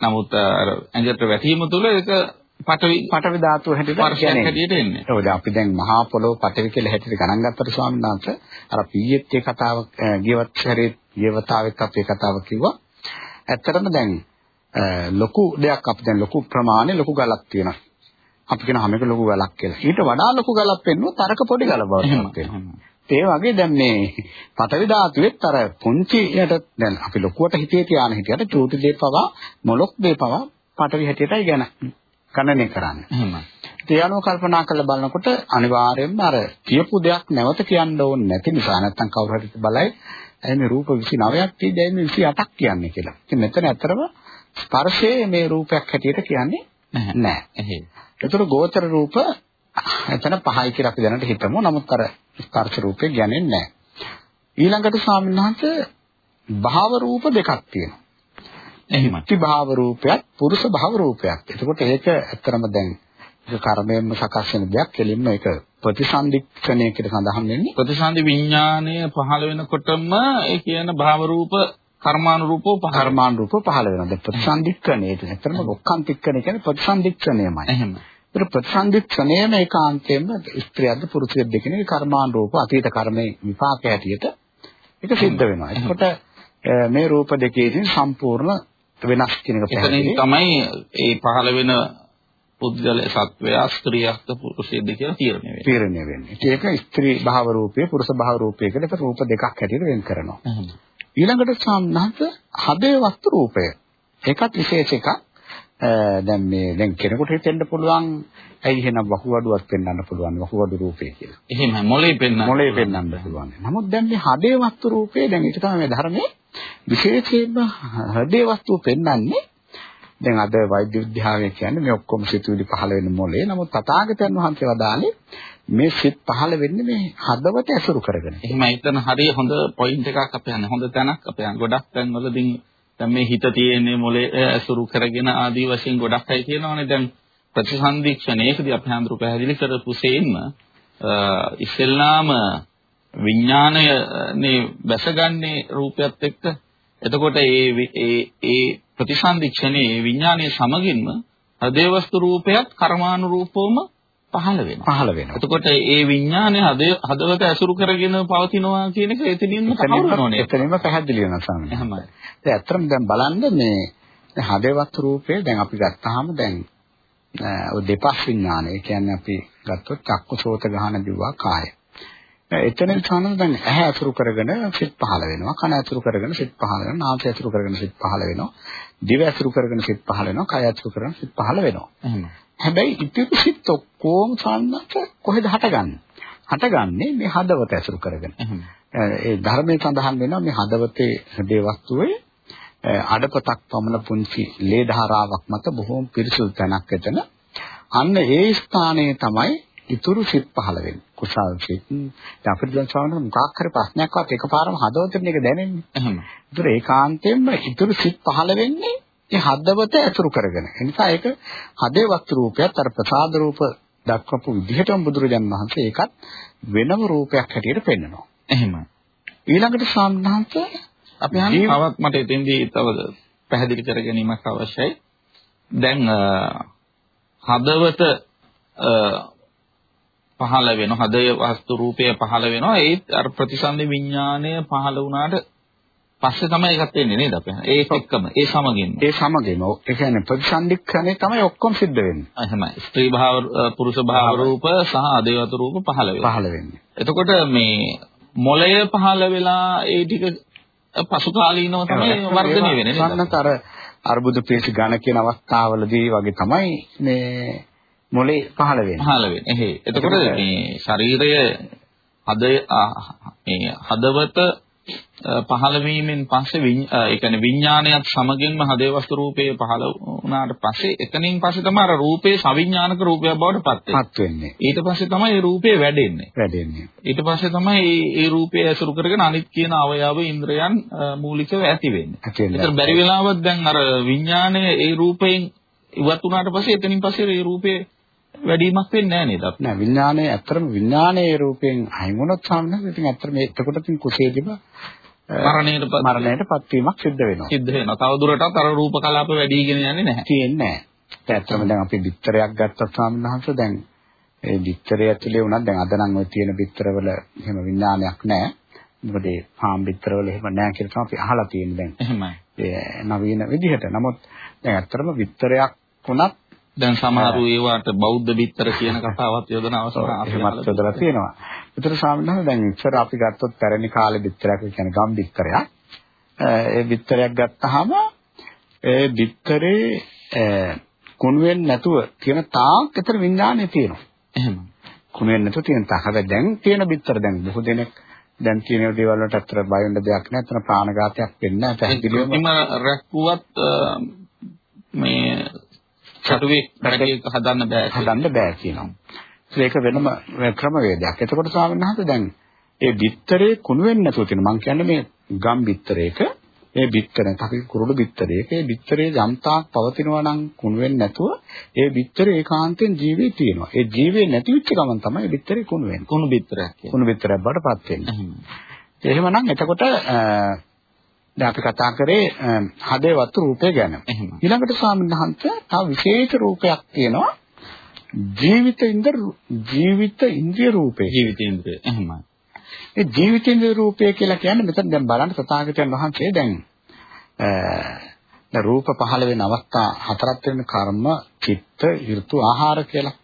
නමුත් අර ඇඟට වැටීම තුළ ඒක පඨවි පඨවි ධාතුව හැටියට ස්පර්ශයක් හැටියට එන්නේ. ඔව් දැන් අපි දැන් මහා පොළොව පඨවි කියලා හැටියට ගණන් ගත්තට ස්වාමීන් වහන්සේ අර පීයෙත් ඒ කතාව ගියවත් හැරේ ගියවතාවෙත් අපි කතාව කිව්වා. ඇත්තටම දැන් ලොකු දෙයක් අපි දැන් ලොකු ප්‍රමාණය ලොකු ගලක් තියෙනවා. අපි කියන හැමක ලොකු ගලක් කියලා. ඊට වඩා ලොකු ගලක් වෙන්නොත් තරක පොඩි ගල බවට. ඒ වගේ දැන් මේ පටවි ධාතුවෙත් අර පුංචියට දැන් අපි ලොකුවට හිතේ තියාන හිටියට චූටි දේ පවා මොලොක් දේ පවා පටවි හැටියටයි ගැන ගණනය කරන්නේ. එහෙමයි. ඒ අනුව කල්පනා කරලා බලනකොට අනිවාර්යයෙන්ම අර කියපු දෙයක් නැවත කියන්න ඕනේ නැති නිසා නැත්තම් කවුරු හරි බලයි එන්නේ රූප 29ක් තියෙද්දී එන්නේ 28ක් කියන්නේ කියලා. ඉතින් මෙතන ඇත්තරම ස්පර්ශයේ මේ රූපයක් හැටියට කියන්නේ නැහැ. එහෙයි. ඒතර ගෝචර රූප එතන පහයි කියලා අපි දැනට හිතමු. නමුත් අර ස්පර්ශ රූපේ ගන්නේ නැහැ. ඊළඟට ස්වාමීන් භාව රූප දෙකක් තියෙනවා. එහෙමයි. ත්‍රි භාව රූපයක්, පුරුෂ භාව රූපයක්. එතකොට ඒක ඇත්තරම දැන් ඒක කර්මයෙන්ම සකස් වෙන දෙයක්. කෙලින්ම ඒක ප්‍රතිසන්දික්ෂණය කියලා සඳහන් වෙන්නේ. ප්‍රතිසන්දි විඥාණය පහළ වෙනකොටම ඒ කියන භාව රූප කර්මානුරූපව පහළ කර්මානුරූපව පහළ වෙනවා. දැන් ප්‍රතිසන්දික්ෂණය කියන්නේ ඇත්තටම ඔක්කාන්තික්ෂණය කියන්නේ ප්‍රතිසන්දික්ෂණයමයි. එහෙම. ඒතර ප්‍රතිසන්දික්ෂණයම ඒකාන්තයෙන්ම ස්ත්‍රියක්ද පුරුෂයෙක්ද කියන එක කර්මානුරූප අතීත කර්මයේ විපාක හැටියට ඒක සිද්ධ වෙනවා. එතකොට මේ රූප දෙකේදී සම්පූර්ණ වෙනස් කියන එක පැහැදිලි. තමයි ඒ පහළ වෙන පුද්ගල සත්වයා ස්ත්‍රියක්ද පුරුෂයෙක්ද කියලා තීරණය වෙන්නේ. තීරණය වෙන්නේ. ඒක ස්ත්‍රී භාව රූපය, පුරුෂ භාව රූපය කියලා රූප දෙකක් හැටියට වෙන් කරනවා. ඊළඟට සම්නහත හදේ වස්තු රූපය. ඒකත් විශේෂ එකක්. දැන් මේ දැන් කෙනෙකුට හිතෙන්න පුළුවන් ඇයි එහෙනම් වහුවඩුවක් පෙන්වන්න පුළුවන් වහුවඩු රූපේ කියලා. එහෙම මොලේ පෙන්වන්න. මොලේ පෙන්වන්න පුළුවන්. නමුත් දැන් මේ හදේ වස්තු රූපේ දැන් ඒක තමයි මේ ධර්මයේ විශේෂයෙන්ම හදේ වස්තුව පෙන්වන්නේ දැන් අද වෛද්‍ය විද්‍යාවේ කියන්නේ මේ ඔක්කොම සිතුවිලි පහළ වෙන මොලේ. නමුත් තථාගතයන් වහන්සේ වදාළේ මේ සිත් පහළ වෙන්නේ මේ හදවත ඇසුරු කරගෙන. එහෙමයි. එතන හරිය හොඳ පොයින්ට් එකක් අපේ යන්නේ. හොඳ තැනක් අපේ යන්නේ. ගොඩක් තැන්වලදී දැන් මේ හිත තියෙන්නේ මොලේ ඇසුරු කරගෙන ආදී වශයෙන් ගොඩක් අය කියනවානේ දැන් ප්‍රතිසන්දීක්ෂණයකදී අපි හඳුරු පැහැදිලි කරපු සේන්ම ඉස්සෙල්ලාම විඥාණයනේ බැසගන්නේ රූපයත් එක්ක එතකොට ඒ ඒ ඒ ප්‍රතිසන්දික්ෂණේ විඥානයේ සමගින්ම හදේ වස්තු රූපයත් කර්මානුරූපවම පහළ වෙනවා. පහළ වෙනවා. එතකොට ඒ විඥානය හදවත ඇසුරු කරගෙන පවතිනවා කියන එක එතනින්ම තහවුරුනෝනේ. එතනින්ම පැහැදිලි වෙනවා ස්වාමීනි. එහෙමයි. ඒ ඇත්තටම දැන් බලන්න මේ හදවත් රූපය දැන් අපි ගත්තාම දැන් ඔය දෙපස් විඥානය කියන්නේ අපි ගත්තොත් චක්කුසෝත ගහන දිවවා කාය. එතනින් සානන දැන් ඇහැ අසුරු කරගෙන සිත් පහළ වෙනවා කන අසුරු කරගෙන සිත් පහළ වෙනවා නාසය අසුරු කරගෙන සිත් පහළ වෙනවා දිව අසුරු කරගෙන සිත් පහළ වෙනවා කය අසුරු කරගෙන සිත් පහළ වෙනවා එහෙම හැබැයි ඉතිරි සිත් ඔක්කොම සාන්නක කොහෙද හටගන්නේ හටගන්නේ මේ හදවත අසුරු කරගෙන ඒ ධර්මයේ සඳහන් වෙනවා මේ හදවතේ හදේ වස්තුවේ අඩපතක් පමණ පුංචි ලේ ධාරාවක් මත බොහෝම පිරිසුදු තැනක් එතන අන්න ඒ ස්ථානයේ තමයි ඉතුරු සිත් පහළ වෙන්නේ. කුසල් සිත්. දැන් අපිට දැන් සමහරවිට මොකක් හරි ප්‍රශ්නයක්වත් එකපාරම හදවතෙන් එක දැනෙන්නේ. ඒතර ඒකාන්තයෙන්ම ඉතුරු සිත් පහළ වෙන්නේ ඒ හදවත ඇසුරු කරගෙන. ඒ නිසා ඒක හදේ වස්තු රූපයත් අර ප්‍රසාද රූප දක්වපු විදිහටම බුදුරජාන් වහන්සේ ඒකත් වෙනම රූපයක් හැටියට පෙන්වනවා. එහෙම. ඊළඟට සාමණේරහන්ත අපි අහන්නේ තවත් මට එතෙන්දී තව පැහැදිලි කර ගැනීමක් අවශ්‍යයි. දැන් හදවත පහළ වෙන හදය වස්තු රූපය පහළ වෙනවා ඒත් අර ප්‍රතිසන්දි විඥාණය පහළ වුණාට පස්සේ තමයි ඒකත් එන්නේ නේද අපි? ඒක එක්කම ඒ සමගින්ම. ඒ සමගින්ම. ඒ කියන්නේ ප්‍රතිසන්දික්ඛණය තමයි ඔක්කොම සිද්ධ වෙන්නේ. එහෙමයි. ස්ත්‍රී භාව පුරුෂ භාව රූප සහ අදේවත රූප පහළ වෙනවා. පහළ වෙන්නේ. එතකොට මේ මොළය පහළ වෙලා ඒ ටික පසු කාලීනව තමයි වර්ධනය වෙන්නේ නේද? සම්නතර අර්බුද පේශි ඝන කියන අවස්ථාවලදී වගේ තමයි මේ මොලේ පහළ වෙන්නේ. පහළ වෙන්නේ. එහේ. එතකොට මේ ශරීරය හද මේ හදවත පහළ වීමෙන් පස්සේ ඒ කියන්නේ විඥානයත් සමගින්ම හදේ වස්තු රූපයේ පහළ වුණාට පස්සේ එතනින් පස්සේ තමයි අර රූපේ සවිඥානික රූපයක් බවට පත් වෙන්නේ. ඊට පස්සේ තමයි ඒ රූපේ වැඩෙන්නේ. වැඩෙන්නේ. ඊට පස්සේ තමයි ඒ රූපය ඇසුරු කරගෙන අනිත් කියන අවයව ඉන්ද්‍රයන් මූලිකව ඇති වෙන්නේ. ඒතර බැරි වෙලාවක් දැන් අර විඥානය ඒ රූපයෙන් ඉවත් වුණාට පස්සේ එතනින් පස්සේ ඒ රූපේ වැඩිමක් වෙන්නේ නැහැ නේද අපිට? නෑ විඥානයේ ඇත්තටම විඥානයේ රූපයෙන් අයින් වුණොත් සම්මත ඉතින් ඇත්තට මේ එතකොට තින් කුසේදීම මරණයටපත් මරණයටපත් වීමක් සිද්ධ වෙනවා. සිද්ධ වෙනවා. තව දුරටත් අර රූප කලාප වැඩිගෙන යන්නේ නැහැ. තියෙන්නේ නැහැ. ඒ ඇත්තටම දැන් අපි බිත්තරයක් ගත්තත් සාමනහස දැන් ඒ බිත්තරය ඇතුලේ වුණත් දැන් අද නම් ඔය තියෙන බිත්තරවල එහෙම විඥානයක් නැහැ. මොකද ඒ පාම් බිත්තරවල එහෙම නැහැ කියලා තමයි අපි අහලා තියෙන්නේ දැන්. එහෙමයි. ඒ නවීන විදිහට. නමුත් දැන් ඇත්තටම බිත්තරයක් වුණත් දැන් සමහරු ඒවට බෞද්ධ බිත්තර කියන කතාවත් යොදන අවසර එහෙමත් යොදලා තියෙනවා. ඒතර ස්වාමීන් දැන් ඉස්සර අපි ගත්තොත් පැරණි කාලේ බිත්තරයක් කියන්නේ ගම් බිත්තරයක්. ඒ බිත්තරයක් ගත්තාම ඒ බිත්තරේ කුණු වෙන්නේ නැතුව තියෙන තාක් විතර විඥානය තියෙනවා. එහෙම. කුණු වෙන්නේ නැතුව තියෙන තාක්. හැබැයි දැන් තියෙන බිත්තර දැන් බොහෝ දෙනෙක් දැන් තියෙන දේවල් වලට අතර බය වෙන්න දෙයක් නැහැ. එතන ප්‍රාණඝාතයක් වෙන්නේ නැහැ. පැහැදිලිවම රැක්කුවත් මේ චටුවේ පැටකෙක් හදන්න බෑ හදන්න බෑ කියනවා. ඒක වෙනම ක්‍රමවේදයක්. එතකොට ස්වාමීන් වහන්සේ දැන් ඒ බිත්තරේ කුණු වෙන්නේ නැතුව තියෙන මම කියන්නේ මේ ගම් බිත්තරයක ඒ බිත්තරේ අපි කුරුළු බිත්තරයක ඒ බිත්තරේ යම්තාක් පවතිනවා නම් කුණු වෙන්නේ නැතුව ඒ බිත්තරේ ඒකාන්තයෙන් ජීවේ තියෙනවා. ඒ ජීවේ නැති වෙච්ච ගමන් තමයි ඒ බිත්තරේ කුණු වෙන්නේ. කුණු බිත්තරයක් කියන්නේ. කුණු බිත්තරයක් බඩපත් වෙන්නේ. එහෙමනම් එතකොට දැන් අපි කතා කරේ හදේ වතු රූපය ගැන. ඊළඟට ස්වාමීන් වහන්සේ තව විශේෂ රූපයක් තියෙනවා. ජීවිත ඉන්ද්‍ර ජීවිත ඉන්ද්‍රිය රූපේ. ජීවිත ඉන්ද්‍රිය. එහෙමයි. ඒ ජීවිත ඉන්ද්‍රිය රූපය කියලා කියන්නේ මෙතන දැන් බලන්න තථාගතයන් වහන්සේ දැන් අ රූප පහළ වෙන අවස්ථා හතරක් වෙන කර්ම, චිත්ත, ඍතු, ආහාර කියලා.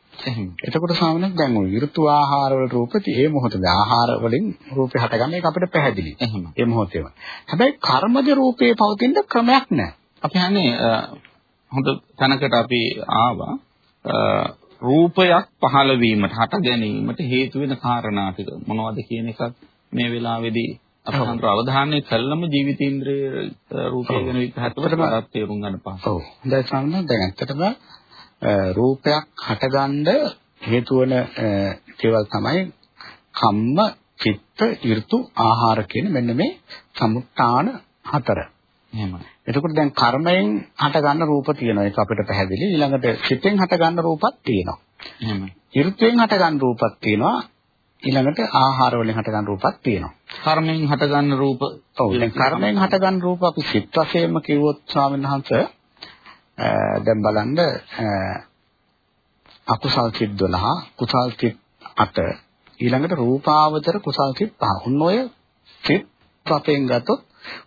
එතකොට සාමාන්‍යයෙන් දැන් ওই ඍතු ආහාර වල රූපති ඒ මොහොතේ ආහාර වලින් රූපේ හටගන්න ඒක අපිට පැහැදිලි. එහෙම. ඒ මොහොතේම. හැබැයි කර්මජ රූපේ පවතින ක්‍රමයක් නැහැ. අපි හන්නේ හොඳ තැනකට අපි ආවා රූපයක් පහළ වීමට හට ගැනීමට හේතු වෙන කාරණා ටික මොනවද කියන එකත් මේ වෙලාවේදී අපහන්තර අවධානය කළම ජීවිතේන්ද්‍රයේ රූපය ගැන විස්තරවත් තේරුම් ගන්න පහසුයි. ඔව්. හොඳයි සම්මත දැන් ඇත්තටම රූපයක් හටගන්න හේතු වන දේවල් තමයි කම්ම, චිත්ත, ඍතු, ආහාර කියන මෙන්න මේ සමුත්තාන හතර. එහෙමයි. එතකොට දැන් කර්මයෙන් හටගන්න රූප තියෙනවා. ඒක අපිට පැහැදිලි. ඊළඟට සිතෙන් හටගන්න රූපත් තියෙනවා. එහෙමයි. ඍතුයෙන් හටගන්න රූපත් තියෙනවා. ඊළඟට ආහාර වලින් හටගන්න රූපත් තියෙනවා. කර්මයෙන් හටගන්න රූප ඔව් දැන් කර්මයෙන් හටගන්න රූප අපි සිත් වශයෙන්ම කිව්වොත් ස්වාමීන් වහන්සේ දැන් බලන්න අකුසල් සිත් 12 කුසල් සිත් 8 ඊළඟට රූපාවචර කුසල් සිත් 5. උන් ඔය සිත් පතෙන් ගත්තොත්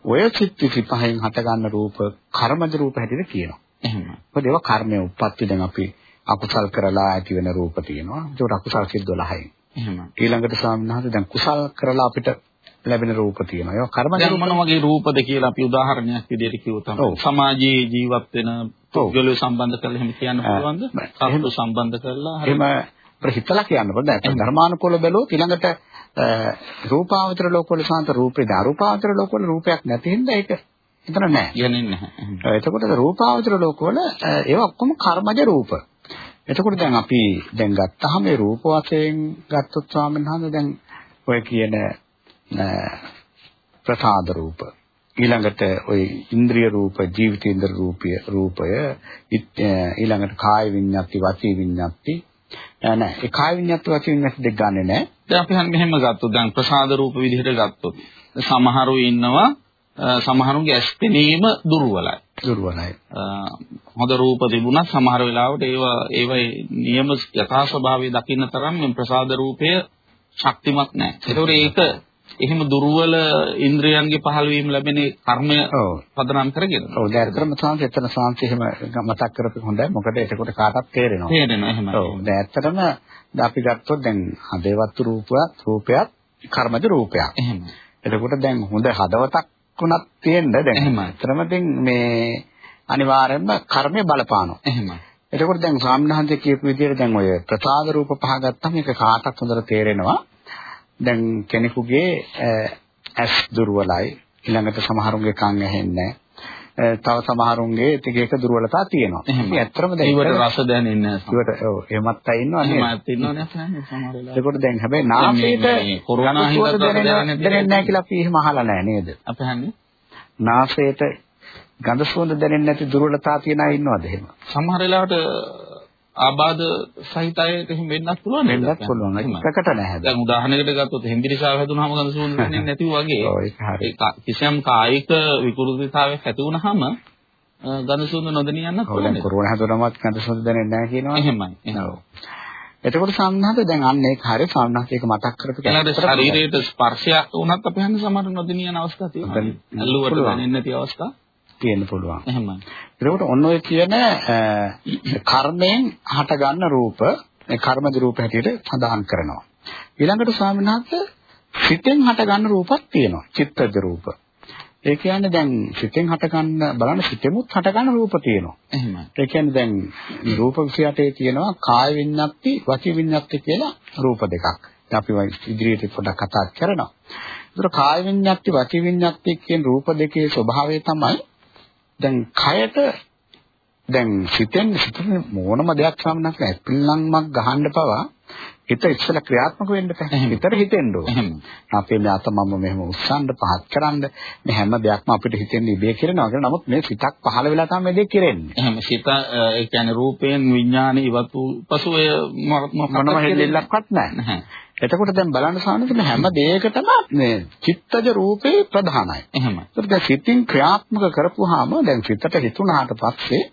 ඔය සිත් 25න් හට ගන්න රූප කර්මජ රූප හැටියට කියනවා. එහෙමයි. මොකද ඒවා කර්මයේ උප්පත්ති දැන් අපි අකුසල් කරලා ඇති වෙන රූප තියෙනවා. ඒකට අකුසල් සිත් 12යි. එහෙමයි. ඊළඟට ස්වාමීන් වහන්සේ දැන් කුසල් කරලා අපිට ලැබෙන රූප තියෙනවා. ඒවා කර්මජ රූප. මොන වගේ රූපද කියලා අපි උදාහරණයක් විදිහට කිව්වොත් සමාජයේ ජීවත් වෙන. පුද්ගලයෝ සම්බන්ධ කරලා එහෙම කියන්න පුළුවන්ද? කප්පු සම්බන්ධ කරලා හරි. එහෙම අපිට හිතලා කියන්න බෑ. දැන් ධර්මානුකූල බැලුවොත් ඊළඟට අ, රූපාවචර ලෝකවල සාන්ත රූපේ අරූපාවචර ලෝකවල රූපයක් නැති හින්දා ඒක එතන නැහැ. යන්නේ නැහැ. එතකොට රූපාවචර ලෝකවල ඒවා ඔක්කොම කර්මජ රූප. එතකොට දැන් අපි දැන් ගත්තාම මේ රූප වශයෙන් ගත්තොත් ස්වාමීන් වහන්සේ දැන් ඔය කියන ප්‍රසාද රූප. ඊළඟට ওই ඉන්ද්‍රිය රූප ජීවිතේන්ද්‍ර රූපය රූපය ඊළඟට කාය විඤ්ඤාති වාචී විඤ්ඤාති. නෑ. ඒ කාය විඤ්ඤාති වාචී විඤ්ඤාති දෙක ගන්නෙ නෑ. දැන් අපි හන් මෙහෙම ගත්තොත් දැන් ප්‍රසාද රූප විදිහට ගත්තොත් සමහරු ඉන්නවා සමහරුන්ගේ ඇස් පෙනීම දුර්වලයි. දුර්වලයි. හොඳ රූප තිබුණත් සමහර වෙලාවට ඒවා ඒවයි නියම යථා ස්වභාවය දකින්න තරම් මේ ප්‍රසාද රූපය ශක්තිමත් නැහැ. ඒකෝර ඒක එහෙම දුර්වල ඉන්ද්‍රයන්ගේ පහළ වීම ලැබෙන කර්මය පදනම් කරගෙන. ඔව් දැන් අතරම සාංශ එතන සාංශ එහෙම මතක් කරපු හොඳයි මොකද එතකොට කාටත් තේරෙනවා තේරෙනවා එහෙමයි. ඔව් දැන් අපි ගත්තොත් දැන් හදේවත් රූපයක් රූපයක් කර්මජ රූපයක් එහෙමයි. එතකොට දැන් හොඳ හදවතක් වුණත් තියෙන්න දැන්. ඇත්තටම දැන් මේ අනිවාර්යයෙන්ම කර්මය බලපානවා. එහෙමයි. එතකොට දැන් ස්වාමීන් වහන්සේ කියපු විදිහට දැන් ඔය ප්‍රසාද රූප පහ ගත්තම ඒක කාටත් හොඳට තේරෙනවා. දැන් කෙනෙකුගේ ඇස් දුර්වලයි ඊළඟට සමහරුන්ගේ කන් ඇහෙන්නේ. තව සමහරුන්ගේ ටික එක දුර්වලතා තියෙනවා. ඉතින් ඇත්තටම දැන් ඒකට- රස දැනෙන්නේ නැහැ. ඒකට ඔව් එහෙමත් අය ඉන්නවා නේද? එහෙමත් ඉන්නවනේ සමහර වෙලාවට. එතකොට දැන් හැබැයි මේ- නාසයට මේ කොරෝනා සුවඳ දැනෙන්නේ නැහැ කියලා අපි එහෙම අහලා නැහැ නේද? අපහන්නේ නාසයට ගඳ සුවඳ දැනෙන්නේ නැති දුර්වලතා තියන අය ඉන්නවද එහෙම? සමහර වෙලාවට ආබාධ සහිත අයට එහෙම වෙන්නත් පුළුවන් නේද? වෙන්නත් පුළුවන්. එහෙමයි. ප්‍රකට නැහැ. දැන් උදාහරණයකට ගත්තොත් හෙම්බිරිසාව හැදුනහම ගඳ සුවඳ දැනෙන්නේ <laughs> නැතිව වගේ ඔව් ඒක හරි. ඒ කිසියම් කායික විකෘතිතාවයක් ඇති වුනහම ගඳ සුවඳ නොදැනී යන්නත් පුළුවන්? කොරෝනා හැදුනමත් ගඳ සුවඳ දැනෙන්නේ නැහැ කියනවා. එහෙමයි. ඔව්. එතකොට සම්හත දැන් අන්න ඒක හරි සම්හත ඒක මතක් කරපු ඊළඟට ශරීරයට ස්පර්ශයක් වුණත් අපි හන්නේ සමහර නොදැනී යන අවස්ථා තියෙනවා. ඇල්ලුවට. දැනෙන්නේ නැති අවස්ථා. තියෙන්න පුළුවන්. එහෙමයි. එතකොට ඔන්න ඔය කියන කර්මයෙන් හටගන්න රූප මේ කර්මජ රූප හැටියට සඳහන් කරනවා. ඊළඟට ස්වාමීන් වහන්සේ සිතෙන් හටගන්න රූපක් තියෙනවා. චිත්තජ රූප. ඒ කියන්නේ දැන් සිතෙන් හටගන්න බලන්න සිතෙමුත් හටගන්න රූප තියෙනවා. එහෙමයි. ඒ කියන්නේ දැන් රූප 28 තියෙනවා කාය විඤ්ඤාති වචී විඤ්ඤාති කියලා රූප දෙකක්. අපි ඉදිරියට පොඩ්ඩක් කතා කරනවා. ඒතර කාය විඤ්ඤාති වචී විඤ්ඤාති කියන රූප දෙකේ ස්වභාවය තමයි දැන් කයට දැන් සිතෙන් සිතෙන් මොනම දෙයක් සම්මත ඇපිල්ලම්මක් ගහන්න පවා හිත ඉස්සෙල්ලා ක්‍රියාත්මක වෙන්න බෑ. හිතට හිතෙන්න ඕන. අපේ මේ අතමම මෙහෙම උස්සන්න පහත් කරන්න මේ හැම දෙයක්ම අපිට හිතෙන්නේ ඉබේ කරනවා කියලා. නමුත් මේ සිතක් පහළ වෙලා තමයි මේ දේ කෙරෙන්නේ. එහෙම සිත ඒ කියන්නේ රූපයෙන් විඥානෙ ඉවත් වූ පසු ඔය මොනම? හෙල්ලෙල්ලක්වත් නැහැ. එතකොට දැන් බලන්න සානක මේ හැම දෙයකටම මේ චිත්තජ රූපේ ප්‍රධානයි. එහෙමයි. ඒකට දැන් සිතින් ක්‍රියාත්මක කරපුවාම දැන් සිතට හිතුණාට පස්සේ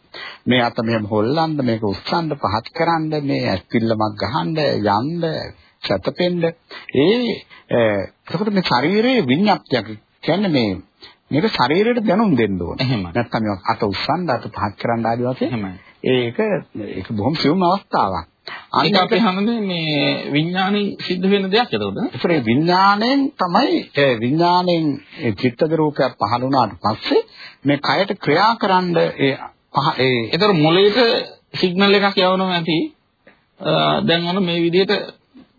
මේ අත මෙහෙම හොල්ලන්න මේක උස්සන්න පහත් කරන්න මේ ඇස්පිල්ලමක් ගහන්න යන්න සැතපෙන්න ඒ එතකොට මේ ශරීරයේ විඤ්ඤාප්තියක් කියන්නේ මේ මේක ශරීරයට දැනුම් දෙන්න ඕන. එහෙමයි. නැත්නම් අත උස්සන්න අත පහත් කරන්න ආදී වශයෙන්. ඒක ඒක බොහොම සියුම් අවස්ථාවක්. ඒක අපි හන්නේ මේ විඥානෙන් සිද්ධ වෙන දෙයක් එතකොට. ඒතර විඥාණයෙන් තමයි ඒ විඥාණයෙන් චිත්තද රූපයක් පහළ වුණාට පස්සේ මේ කයට ක්‍රියාකරන ඒ පහ ඒ ඒතර මොළයට සිග්නල් එකක් යවනවා ඇති. දැන් ඔන්න මේ විදිහට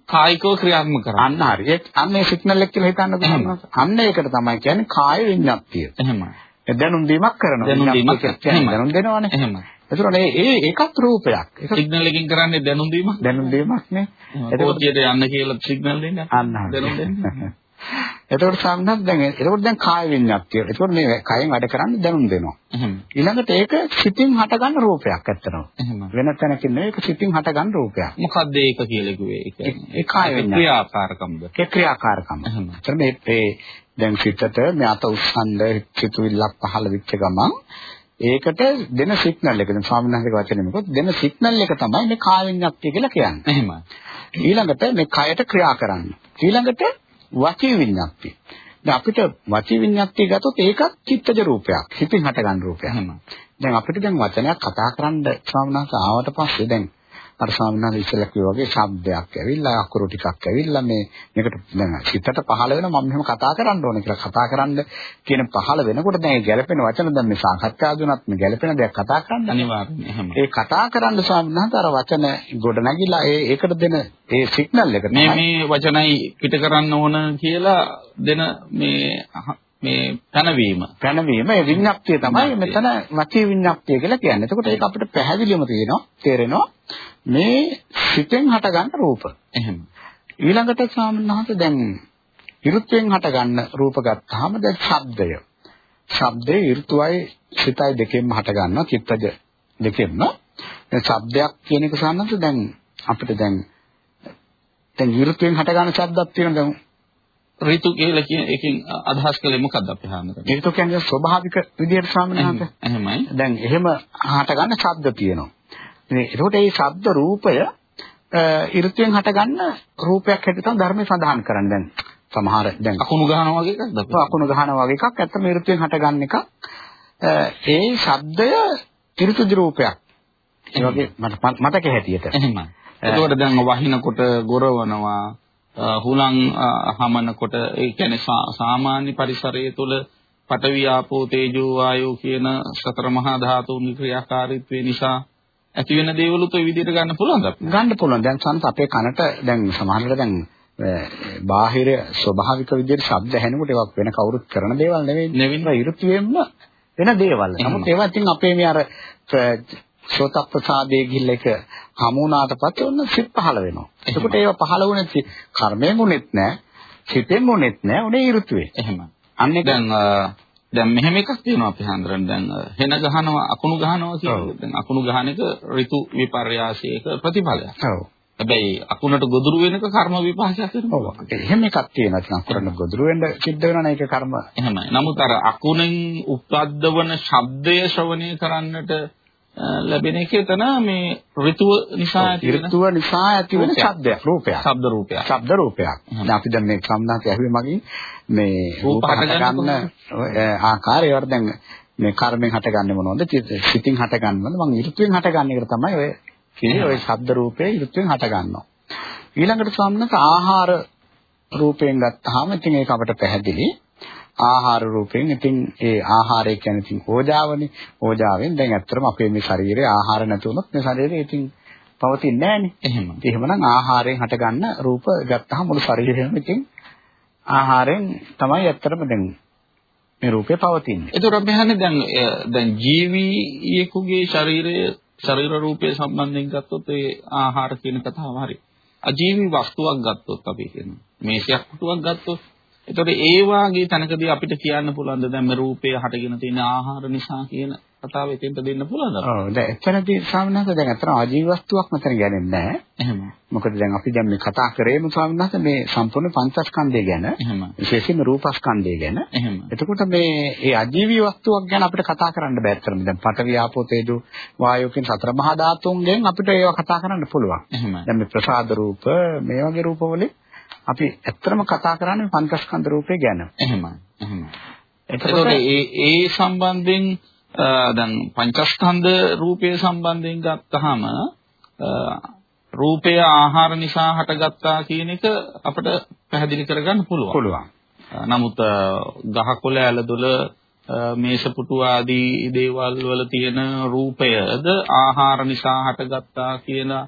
කායිකව ක්‍රියාත්මක කරනවා. අන්න හරි. ඒ අන්න ඒ සිග්නල් එක කියලා හිතන්න පුළුවන්. අන්න ඒකට තමයි කියන්නේ කාය විඤ්ඤාතිය. එහෙමයි. දැනුම් දීමක් කරනවා. දැනුම් දීමක් එහෙමයි. දැනුම් දෙනවනේ. එහෙමයි. ඒතර මේ ඒ ඒකත් රූපයක්. ඒක සිග්නල් එකකින් කරන්නේ දැනුම් දීමක්. දැනුම් දීමක් නේ. එතකොට යන්න කියලා සිග්නල් දෙන්නේ. අන්න දැනුම්. දෙන්නේ. <laughs> එතකොට සම්මත දැන් එතකොට දැන් කාය විඤ්ඤාතිය. එතකොට මේ කයෙන් වැඩ කරන්නේ දැනුම් දෙනවා. ඊළඟට ඒක සිතින් හටගන්න රූපයක් ඇත්තනවා. වෙන තැනකින් නෙවෙයි ඒක සිතින් හටගන්න රූපයක්. මොකද්ද ඒක කියලා කිව්වේ? ඒ කාය විඤ්ඤාණය. ක්‍රියාකාරකම්ද? ඒ ක්‍රියාකාරකම. එතන මේ දැන් සිතට මේ අත උස්සන්න සිතුවිල්ලක් පහළ වෙච්ච ගමන් ඒකට දෙන සිග්නල් එක දැන් ස්වාමීන් වහන්සේගේ වචනේ මොකද දෙන සිග්නල් එක තමයි මේ කාය විඤ්ඤාතිය කියලා කියන්නේ. එහෙමයි. ඊළඟට මේ කයට ක්‍රියා කරන්න. ඊළඟට වචී විඤ්ඤාතිය. දැන් අපිට වචී විඤ්ඤාතිය ගත්තොත් ඒකත් චිත්තජ රූපයක්. හිතින් හටගන්න රූපයක්. එහෙමයි. දැන් අපිට දැන් වචනයක් කතා කරන්න ස්වාමීන් වහන්සේ ආවට පස්සේ දැන් අර ස්වාමීන් ඉස්සෙල්ලා කිව්වා වගේ ශබ්දයක් ඇවිල්ලා අකුරු ටිකක් ඇවිල්ලා මේ මේකට දැන් සිතට පහළ වෙනවා මම මෙහෙම කතා කරන්න ඕනේ කියලා කතා කරන්න කියන පහළ වෙනකොට දැන් ඒ ගැළපෙන වචන දැන් මේ සාකච්ඡා දුනත් මේ ගැළපෙන දෙයක් කතා කරන්න අනිවාර්යයෙන් එහෙම. ඒ කතා කරන්න ස්වාමීන් අර වචන ගොඩ නැගිලා ඒ ඒකට දෙන ඒ සිග්නල් එක මේ මේ වචනයි පිට කරන්න ඕන කියලා දෙන මේ මේ පැනවීම. පැනවීම ඒ විඤ්ඤාප්තිය තමයි මෙතන වචී විඤ්ඤාප්තිය කියලා කියන්නේ. එතකොට ඒක අපිට පැහැදිලිවම තියෙනවා තේරෙනවා මේ සිතෙන් හටගන්න රූප. එහෙම. ඊළඟට සාමනහත දැන් ඍතුයෙන් හටගන්න රූප ගත්තාම දැන් ශබ්දය. ශබ්දේ ඍතුවයි සිතයි දෙකෙන්ම හටගන්නවා චිත්තජ දෙකෙන්ම. දැන් ශබ්දයක් කියන එක සාන්නත දැන් අපිට දැන් දැන් ඍතුයෙන් හටගන්න ශබ්දක් තියෙනවා දැන් ඍතු කියලා කියන එකෙන් අදහස් කළේ මොකක්ද අපි හාමුදුරනේ? ඍතු කියන්නේ ස්වභාවික විදිහට සාමනහත. එහෙමයි. දැන් එහෙම හටගන්න ශබ්ද තියෙනවා. ඉතින් ඒකට මේ ශබ්ද රූපය ඍතුයෙන් හටගන්න රූපයක් හැටියට තමයි ධර්මයේ සඳහන් කරන්නේ. දැන් සමහර දැන් අකුණු ගහනවා වගේ එකක්ද අපි? අකුණු ගහනවා වගේ එකක් ඇත්තම ඍතුයෙන් හටගන්න එකක්. ඒ ශබ්දය ඍතුජ රූපයක්. ඒ වගේ මට මතක හැටියට. එහෙමයි. එතකොට දැන් වහිනකොට ගොරවනවා හුලං හමනකොට ඒ කියන්නේ සාමාන්‍ය පරිසරය තුළ පඨවි ආපෝ තේජෝ වායෝ කියන සතර මහා ධාතුන්ගේ ක්‍රියාකාරීත්වය නිසා ඇති වෙන දේවලුත් ওই විදිහට ගන්න පුළුවන්ද අපි? ගන්න පුළුවන්. දැන් සංස අපේ කනට දැන් සමහරවිට දැන් බාහිර ස්වභාවික විදිහට ශබ්ද ඇහෙනකොට ඒවා වෙන කවුරුත් කරන දේවල් නෙවෙයි. නෙවෙයි. ඍතුයෙන්ම වෙන දේවල්. නමුත් ඒවා ඉතින් අපේ මේ අර සෝත ප්‍රසාදයේ ගිහිල්ලා එක හමු වුණාට පස්සේ ඔන්න සිත් පහළ වෙනවා. එතකොට ඒවා පහළ වුණේ කර්මයෙන් උනේත් නැහැ, සිතෙන් උනේත් නැහැ, උනේ ඍතුවේ. එහෙම. අන්න දැන් දැන් මෙහෙම එකක් තියෙනවා අපි හන්දරන් දැන් හෙන ගහනවා අකුණු ගහනවා. කියන්නේ. දැන් අකුණු ගහන එක ඍතු විපර්යාසයක ප්‍රතිඵලයක්. ඔව්. හැබැයි අකුණට ගොදුරු වෙනක කර්ම විපාකයක් වෙනවා. එහෙම එකක් තියෙනවා. ඉතින් අකුරන ගොදුරු වෙන්න සිද්ධ වෙනවා නේ ඒක කර්ම. එහෙමයි. නමුත් අර අකුණෙන් උපද්දවන ශබ්දය ශ්‍රවණය කරන්නට ලැබෙන එක එතන මේ ඍතුව නිසා ඇති වෙන ඍතුව නිසා ඇති වෙන. ශබ්දයක්, රූපයක්. ශබ්ද රූපයක්. ශබ්ද රූපයක්. දැන් අපි දැන් මේ සම්නාති ඇහුවේ මගින් මේ රූප හටගන්න හටගන්න ආකාරය ඒවට දැන් මේ කර්මෙන් හටගන්නේ මොනවද? සිතින් හටගන්නවද? මම ඍතුවෙන් හටගන්න එකට තමයි ඔය කියන්නේ ඔය ශබ්ද රූපේ ඍතුවෙන් හටගන්නවා. ඊළඟට සම්නක ආහාර රූපයෙන් ගත්තාම ඉතින් ඒක අපට පැහැදිලි. ආහාර රූපයෙන් ඉතින් ඒ ආහාරය කියන්නේ ඉතින් ඕජාවනේ. ඕජාවෙන් දැන් ඇත්තටම අපේ මේ ශරීරයේ ආහාර නැති වුණොත් මේ ශරීරය ඉතින් පවතින්නේ නැහනේ. එහෙම. එහෙමනම් ආහාරයෙන් හටගන්න රූප ගත්තාම මුළු ශරීරෙම ඉතින් ආහාරයෙන් තමයි ඇත්තටම දැන් මේ රූපේ පවතින්නේ. ඒතර අපි අහන්නේ දැන් දැන් ජීවියෙකුගේ ශරීරය ශරීර රූපය සම්බන්ධයෙන් ගත්තොත් ඒ ආහාර කියන කතාව හරි. අජීවී වස්තුවක් ගත්තොත් අපි කියනවා. මේසයක් පුටුවක් ගත්තොත් ඒතකොට ඒ වාගේ තැනකදී අපිට කියන්න පුළුවන් ද දැන් මේ රූපය හටගෙන තියෙන ආහාර නිසා කියන කතාව එතෙන්ට දෙන්න පුළුවන්ද? ඔව් දැන් එතනදී ස්වාමීන් වහන්සේ දැන් අතන ආජීව වස්තුවක් මෙතන ගන්නේ නැහැ. එහෙම. මොකද දැන් අපි දැන් මේ කතා කරේම ස්වාමීන් වහන්සේ මේ සම්පූර්ණ පංචස්කන්ධය ගැන එහෙම. විශේෂයෙන්ම රූපස්කන්ධය ගැන. එහෙම. එතකොට මේ ඒ අජීවී වස්තුවක් ගැන අපිට කතා කරන්න බෑ අතරම. දැන් පඨවි ආපෝ තේජෝ වායෝ කියන සතර මහා ධාතුන්ගෙන් අපිට ඒවා කතා කරන්න පුළුවන්. එහෙම. දැන් මේ ප්‍රසාද රූප මේ වගේ රූපවලින් අපි ඇත්තටම කතා කරන්නේ පංචස්කන්ධ රූපේ ගැන. එහෙම. එහෙම. එතකොට ඒ ඒ සම්බන්ධයෙන් දැන් පංචස්කන්ධ රූපය සම්බන්ධයෙන් ගත්තාම රූපය ආහාර නිසා හටගත්තා කියන එක අපිට පැහැදිලි කරගන්න පුළුවන්. පුළුවන්. නමුත් ගහකොළ ඇලදොල මේසපුටු ආදී දේවල් වල තියෙන රූපයද ආහාර නිසා හටගත්තා කියලා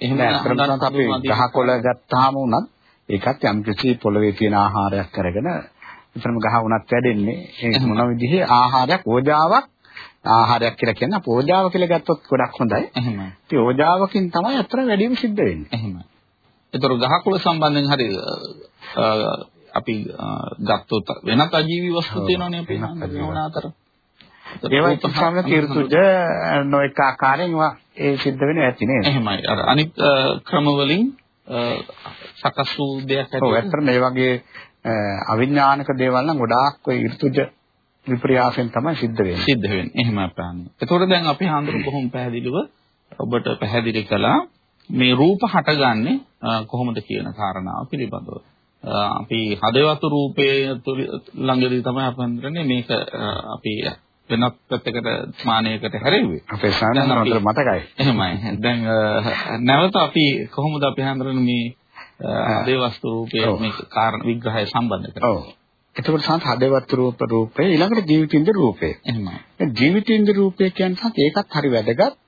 එහෙම හඳුන්වන්න අපි. ගහකොළ ගත්තාම උනත් ඒකත් යම් කිසි පොළවේ තියෙන ආහාරයක් අරගෙන විතරම ගහ උනත් වැඩෙන්නේ ඒ එහෙම. මොන විදිහේ ආහාරයක් ඕජාවක් ආහාරයක් කියලා කියන්නේ අප ඕජාව කියලා ගත්තොත් ගොඩක් හොඳයි. එහෙම. ඉතින් ඕජාවකින් තමයි අතර වැඩිම සිද්ධ වෙන්නේ. එහෙම. ඒතර ගහකොළ සම්බන්ධයෙන් හරි අපි ගත්තොත් වෙනත් අජීවී වස්තු තියෙනවනේ අපි ඕන අතර. ඒවා ඉස්සම තීර්තුජ නොඑක ආකාරයෙන් ඒ සිද්ධ වෙන්නේ ඇති නේද? එහෙමයි. අර අනිත් ක්‍රම වලින් සකස් වූ දෙයක් ඔව් ඇති. ඇත්තට මේ වගේ අවිඥානික දේවල් නම් ගොඩාක් ඔය ඍතුජ විපර්යාසයෙන් තමයි සිද්ධ වෙන්නේ. සිද්ධ වෙන්නේ. එහෙමයි ප්‍රාණි. එතකොට දැන් අපි හඳුරු බොහොම පැහැදිලිව ඔබට පැහැදිලි කළා මේ රූප හටගන්නේ කොහොමද කියන කාරණාව පිළිබඳව. අපි හදවත රූපයේ ළඟදී තමයි අපි හඳුනන්නේ මේක අපි වෙනත් පැත්තකට මානයකට හැරෙව්වේ. අපේ සාමාන්‍යතර මතකයි. එහෙමයි. දැන් නැවත අපි කොහොමද අපි හඳුනන්නේ මේ හදවත රූපයේ මේ කාරණ විග්‍රහය සම්බන්ධ කරන්නේ? ඔව්. එතකොට සංස හදවත් රූප රූපේ ඊළඟට ජීවිතින්ද රූපේ. එහෙමයි. ජීවිතින්ද රූපේ කියන්නේ ඒකත් හරි වැදගත්.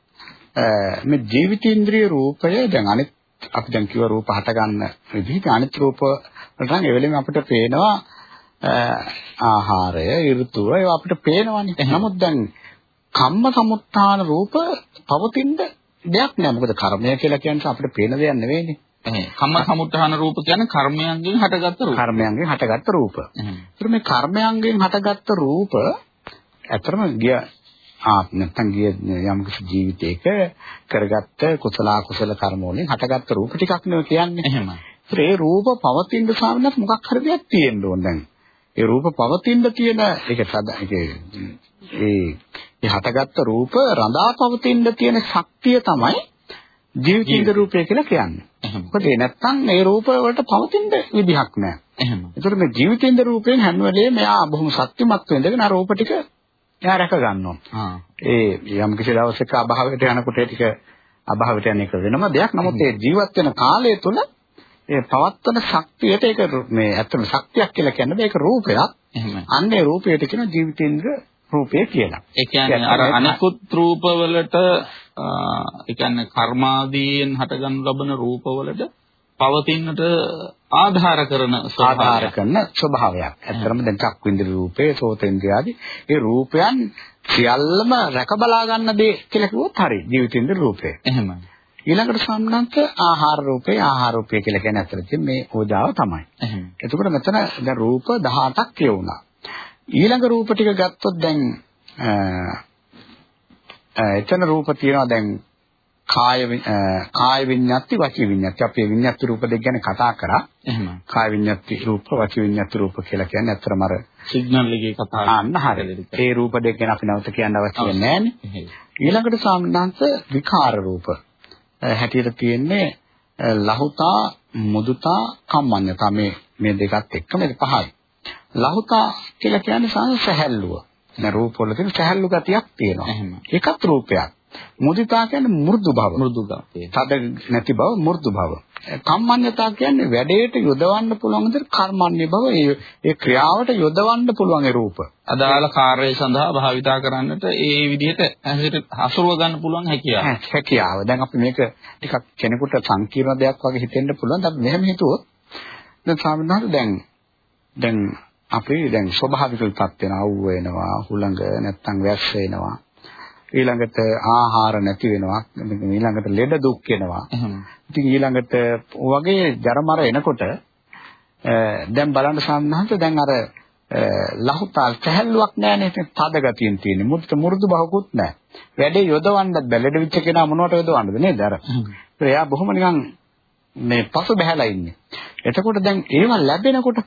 මේ ජීවිතේන්ද්‍රිය රූපය දැන් අනිත් අපි දැන් කිව්ව රූප හට ගන්න විදිහට අනිත් රූප වලට නම් ඒ වෙලෙම අපිට පේනවා ආහාරය, ඍතුව ඒවා අපිට පේනවනේ. නමුත් දැන් කම්ම සමුත්ථාන රූප පවතින දෙයක් නෑ. මොකද කර්මය කියලා කියන්නේ අපිට පේන දෙයක් නෙවෙයිනේ. කම්ම සමුත්ථාන රූප කියන්නේ කර්මයන්ගෙන් හටගත්ත රූප. කර්මයන්ගෙන් හටගත්ත රූප. ඒතර මේ කර්මයන්ගෙන් හටගත්ත රූප ඇත්තම ගිය ආ නැත්තම් ගිය යම් කිසි ජීවිතයක කරගත්ත කුසල අකුසල කර්ම වලින් හටගත්ත රූප ටිකක් නෙවෙයි කියන්නේ. එහෙමයි. ඒ රූප පවතින සාමනත් මොකක් හරි දෙයක් තියෙන්න ඕන දැන්. ඒ රූප පවතින තියෙන ඒක ඒ ඒ හටගත්ත රූප රඳා පවතින තියෙන ශක්තිය තමයි ජීවිතින්ද රූපය කියලා කියන්නේ. මොකද ඒ නැත්තම් මේ රූප වලට පවතින විදිහක් නැහැ. එහෙම. ඒතර මේ ජීවිතින්ද රූපයෙන් හැම වෙලේම එයා බොහොම ශක්තිමත් වෙනදගෙන අර රූප ටික එයා රැක ගන්නවා. ඒ යම් කිසි දවසක අභාවයට යනකොට ටික අභාවයට යන එක වෙනම දෙයක්. නමුත් ඒ ජීවත් වෙන කාලය තුල ඒ පවත්තන ශක්තියට ඒක මේ ඇත්තම ශක්තියක් කියලා කියන්නේ මේක රූපයක්. අන්නේ රූපයට කියන ජීවිතේන්ද්‍ර රූපය කියලා. ඒ කියන්නේ අර අනිකුත් රූපවලට ඒ කියන්නේ කර්මාදීන් හටගනු ලබන රූපවලට පවතින්නට ආධාර කරන ආධාර කරන ස්වභාවයක්. ඇත්තටම දැන් චක්වින්ද්‍ර රූපේ, සෝතේන්ද්‍ර ආදී ඒ රූපයන් සියල්ලම රැක බලා ගන්න දේ කියලා කිව්වොත් හරි. ජීවිතේන්ද්‍ර රූපේ. එහෙමයි. ඊළඟට සම්බන්ධ ආහාර රූපේ ආහාර රූපය කියලා කියන්නේ අතරදී මේ ඕජාව තමයි. එතකොට මෙතන දැන් රූප 18ක් කියවුණා. ඊළඟ රූප ටික ගත්තොත් දැන් එතන රූප තියෙනවා දැන් කාය කාය විඤ්ඤාති වචී විඤ්ඤාති. අපි විඤ්ඤාති රූප දෙක ගැන කතා කරා. එහෙම. කාය විඤ්ඤාති රූප වචී විඤ්ඤාති රූප කියලා කියන්නේ අත්‍තරම අර සිග්නල් එකේ කතා අන්න හරියට ඒ රූප දෙක ගැන අපි නැවත කියන්න අවශ්‍ය නැහැ ඊළඟට සාමනාංශ විකාර රූප හැටියට තියෙන්නේ ලහුතා මුදුතා කම්මඤ්ඤතා. මේ මේ දෙකත් එක්කම ඒක පහයි. ලහුතා කියලා කියන්නේ සහැල්ලුව දැන් රූප වල තියෙන සහැල්ලු ගතියක් තියෙනවා. ඒකත් රූපයක් මුදිතා කියන්නේ මෘදු බව. මෘදු බව. තද නැති බව මෘදු බව. කම්මඤ්ඤතා කියන්නේ වැඩේට යොදවන්න පුළුවන් විදිහට කර්මන්නේ බව ඒ ඒ ක්‍රියාවට යොදවන්න පුළුවන් ඒ රූප. අදාළ කාර්යය සඳහා භාවිතා කරන්නට ඒ විදිහට හසුරුව ගන්න පුළුවන් හැකියාව. හැකියාව. දැන් අපි මේක ටිකක් කෙනෙකුට සංකීර්ණ දෙයක් වගේ හිතෙන්න පුළුවන්. අපි මෙහෙම හිතුවොත් දැන් සාමාන්‍යයෙන් දැන් දැන් අපි දැන් ස්වභාවික විපත් වෙනවා, අවුව වෙනවා, හුළඟ නැත්තම් වැස්ස වෙනවා. ඊළඟට ආහාර නැති වෙනවා. ඊළඟට ලෙඩ දුක් වෙනවා ඉතින් ඊළඟට වගේ ජරමර එනකොට දැන් බලන්න සම්හත දැන් අර ලහුතාල් කැහැල්ලුවක් නැහැනේ තද ගතියෙන් තියෙන්නේ. මුත් මුරුදු බහකුත් නැහැ වැඩේ යොදවන්නත් බැ. ලෙඩ විච්ච කෙනා මොනවට යොදවන්නද නේද අර? එයා බොහොම නිකන් මේ පසු බහැලා ඉන්නේ. එතකොට දැන් ඒව ලැබෙනකොට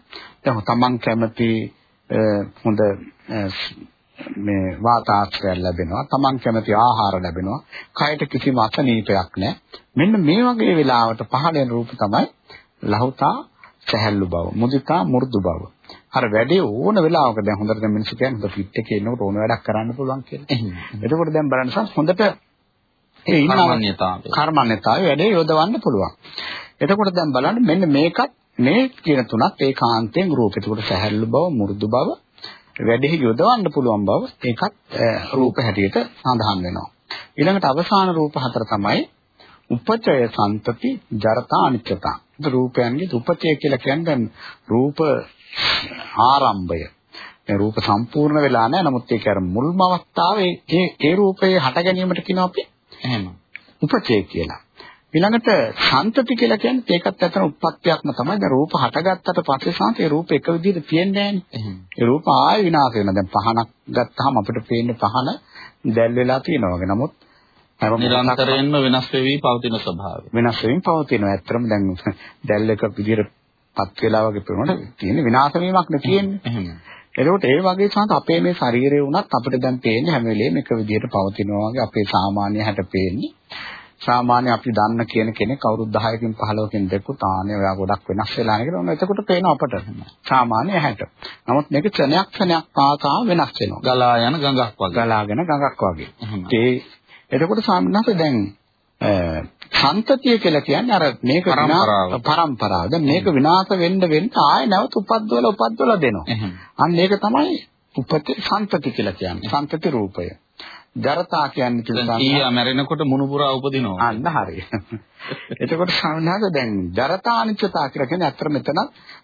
දැන් තමන් කැමති හොඳ මේ වාතාශ්‍රය ලැබෙනවා තමන් කැමති ආහාර ලැබෙනවා කයට කිසිම අසනීපයක් නැහැ. මෙන්න මේ වගේ වෙලාවට පහළ වෙන රූප තමයි ලහුතා සැහැල්ලු බව මුදිතා මෘදු බව. අර වැඩේ ඕන වෙලාවක දැන් හොඳට දැන් මිනිස්සු කියන්නේ හොඳ ෆිට් එකේ ඉන්නකොට ඕන වැඩක් කරන්න පුළුවන් කියලා. එතකොට දැන් බලන්න සම් හොඳට ඒ කර්මන්‍යතාවය. කර්මන්‍යතාවය වැඩේ යොදවන්න පුළුවන්. එතකොට දැන් බලන්න මෙන්න මේකත් මේ කියන තුනත් ඒකාන්තයෙන් රූප. එතකොට සැහැල්ලු බව, මෘදු බව, වැඩෙහි යොදවන්න පුළුවන් බව ඒකත් රූප හැටියට සඳහන් වෙනවා. ඊළඟට අවසාන රූප හතර තමයි උපචය සම්තති ජරතා අනිත්‍යතා. රූපයන්ගේ උපචය කියලා කියන්නේ රූප ආරම්භය. මේ රූප සම්පූර්ණ වෙලා නැහැ. නමුත් ඒක අර මුල්ම අවස්ථාවේ ඒ ඒ රූපයේ හට ගැනීමට කියනවා අපි එහෙම. උපචය කියලා. ඊළඟට සන්තති කියලා කියන්නේ ඒකත් ඇත්තන උත්පත්තියක්ම තමයි. දැන් රූප හටගත්තට පස්සේ සාන්ත රූප එක විදිහට තියෙන්නේ නැහැ ඒ රූප ආයෙ විනාශ වෙනවා. දැන් පහනක් ගත්තාම අපිට පේන්නේ පහන දැල් වෙලා තියෙනවා වගේ. නමුත් නිරන්තරයෙන්ම වෙනස් වෙවි පවතින ස්වභාවය. වෙනස් වෙමින් පවතිනවා. ඇත්තටම දැන් දැල් එක විදිහට පත් වෙලා වගේ පේනකොට තියෙන විනාශ වීමක් නේ තියෙන්නේ. එතකොට ඒ වගේ සාත අපේ මේ ශරීරය වුණත් අපිට දැන් පේන්නේ හැම වෙලේම එක විදිහට පවතිනවා වගේ අපේ සාමාන්‍ය හැට පේන්නේ. සාමාන්‍ය අපි දන්න කියන කෙනෙක් අවුරුදු 10කින් 15කින් දෙකුත් ආනේ ඔයා ගොඩක් වෙනස් වෙලා නේද? ඔන්න එතකොට පේන අපට සාමාන්‍ය හැට. නමුත් මේක ක්ෂණයක් ක්ෂණයක් පාසා වෙනස් වෙනවා. ගලා යන ගඟක් වගේ. ගලාගෙන ගඟක් වගේ. ඒ එතකොට සාමාන්‍යයෙන් දැන් සන්තතිය කියලා කියන්නේ අර මේක පරම්පරාව. දැන් මේක විනාශ වෙන්න වෙන්න ආයෙ නැවත උපද්දවල උපද්දවල දෙනවා. අන්න ඒක තමයි උපත සන්තති කියලා කියන්නේ. සන්තති රූපය. ජරතා කියන්නේ කියලා ඊයා මැරෙනකොට මුණුපුරා උපදිනවා. අන්න හරි. එතකොට සාමාන්‍යයෙන් දැන් ජරතා අනිත්‍යතා කියලා කියන්නේ අත්‍තර මෙතන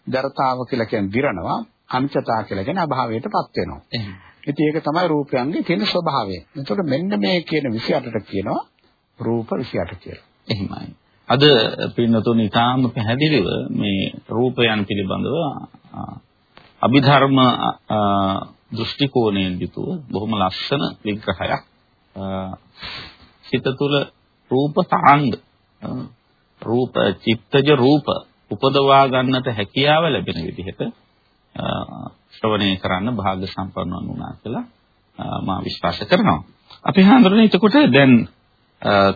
ජරතාව කියලා කියන්නේ දිරනවා. අනිත්‍යතා කියලා කියන්නේ අභාවයටපත් වෙනවා. ඉතින් ඒක තමයි රූපයන්ගේ තියෙන ස්වභාවය. එතකොට මෙන්න මේ කියන 28ට කියනවා රූප 28 කියලා. එහෙමයි. අද පින්නතුන් ඊටාම පැහැදිලිව මේ රූපයන් පිළිබඳව අභිධර්ම දෘෂ්ටි කෝණයෙන් යුතුව බොහොම ලස්සන විග්‍රහයක් සිත තුළ රූප තරංග රූප චිත්තජ රූප උපදවා ගන්නට හැකියාව ලැබෙන විදිහට ශ්‍රවණය කරන්න භාග්‍ය සම්පන්න වුණා කියලා මා විශ්වාස කරනවා. අපි හඳුනන එතකොට දැන්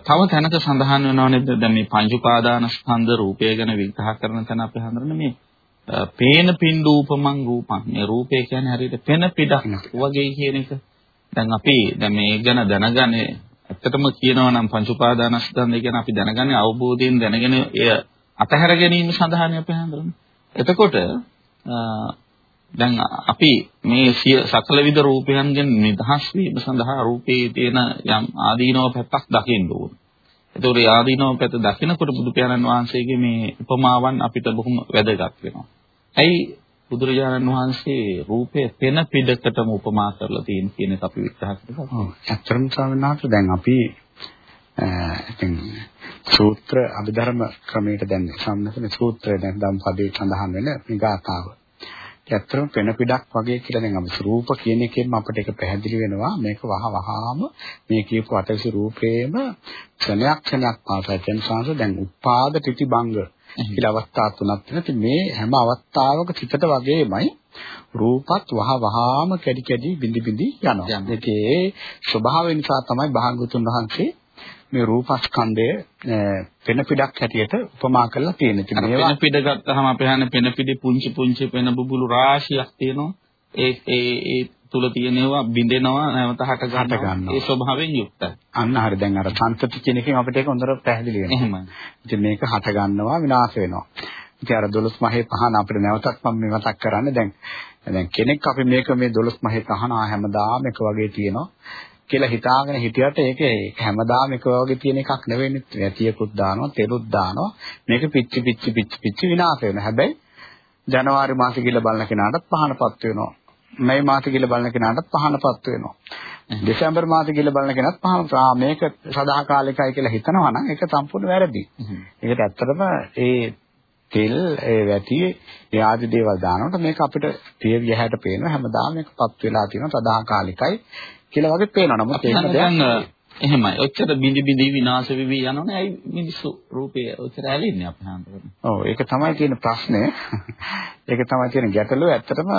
තව තැනක සඳහන් වෙනව නේද දැන් මේ පංච උපාදානස්කන්ධ රූපය ගැන විග්‍රහ කරන තැන අපි හඳුනන මේ පේන පින්ඩූපමං රූපං මේ රූපය කියන්නේ හරියට පෙන පිටක් වගේ කියන එක දැන් අපි දැන් මේ ගැන දැනගන්නේ ඇත්තටම කියනවා නම් පංච උපාදානස්කන්ධය ගැන අපි දැනගන්නේ අවබෝධයෙන් දැනගෙන එය අතහැර ගැනීම සඳහානේ අපි හඳුනන්නේ එතකොට දැන් අපි මේ සකල විද රූපයන්ගෙන් නිදහස් වීම සඳහා රූපේ තියෙන යම් ආදීනව පැත්තක් දකින්න ඕන. ඒතකොට ඒ ආදීනව පැත්ත දකිනකොට බුදු පියාණන් වහන්සේගේ මේ උපමාවන් අපිට බොහොම වැදගත් වෙනවා. ඇයි බුදුරජාණන් වහන්සේ රූපේ පෙන පිටකටම උපමා කරලා තියෙන කියන එක අපි විස්තර කරලා. ඔව්. ඇත්තටම ස්වාමීන් දැන් අපි ඉතින් සූත්‍ර අභිධර්ම ක්‍රමයට දැන් සම්මතන සූත්‍රය දැන් ධම්ම පදේ සඳහන් වෙන නිගාතාව. ඇත්තටම පෙන පිටක් වගේ කියලා දැන් අපි රූප කියන එකෙන්ම අපිට ඒක පැහැදිලි වෙනවා මේක වහ වහාම මේ කියපු අටවිසි රූපේම ක්ෂණයක් ක්ෂණයක් පාසා කියන සංස දැන් උපාද ප්‍රතිබංග කියලා අවස්ථා තුනක් තියෙනවා. මේ හැම අවස්ථාවක චිතට වගේමයි රූපත් වහ වහාම කැඩි කැඩි බිඳි බිඳි යනවා. ඒකේ ස්වභාවය නිසා තමයි භාගතුන් වහන්සේ මේ රූපස්කන්ධය පෙන පිටක් හැටියට උපමා කරලා තියෙන. ඉතින් මේවා පෙන පිට ගත්තාම අපි හන්නේ පෙන පිටි පුංචි පුංචි පෙන බුබුලු රාශියක් තියෙනවා. ඒ ඒ තුල තියෙනවා බිඳෙනවා නැවත හට ගන්නවා. ඒ ස්වභාවයෙන් යුක්තයි. අන්න හරි දැන් අර සංතති කියන එකෙන් අපිට ඒක හොඳට පැහැදිලි වෙනවා. එහෙමයි. ඉතින් මේක හට ගන්නවා විනාශ වෙනවා. ඉතින් අර 12 මහේ පහන අපිට නැවතත් මම මේ මතක් කරන්නේ දැන් දැන් කෙනෙක් අපි මේක මේ 12 මහේ පහන හැමදාම එක වගේ තියෙනවා. කියලා හිතාගෙන හිටියට ඒක හැමදාම එක වගේ තියෙන එකක් නෙවෙයි වැතියකුත් දානවා තෙලුත් දානවා මේක පිච්චි පිච්චි පිච්චි පිච්චි විනාශ වෙනවා හැබැයි ජනවාරි මාසේ කියලා බලන කෙනාටත් පහනපත් වෙනවා මේ මාසේ කියලා බලන කෙනාටත් පහනපත් වෙනවා දෙසැම්බර් මාසේ කියලා බලන කෙනාත් පහන මේක සදාකාලිකයි කියලා හිතනවා නම් ඒක සම්පූර්ණ වැරදි ඒකට ඇත්තටම ඒ තෙල් ඒ වැටි ඒ ආදි දේවල් දානකොට මේක අපිට පිය වියහැට පේනවා හැමදාම මේකපත් වෙලා තියෙනවා සදාකාලිකයි කියලා වගේ පේනවා. නමුත් ඒක දැන් එහෙමයි. ඔච්චර බිඳි බිඳි විනාශ වෙවි යනවනේ. ඇයි මිනිස්සු රූපේ ඔච්චර ඇලෙන්නේ අපි හඳුනන. ඔව් ඒක තමයි තියෙන ප්‍රශ්නේ. <laughs> ඒක තමයි තියෙන ගැටලුව. ඇත්තටම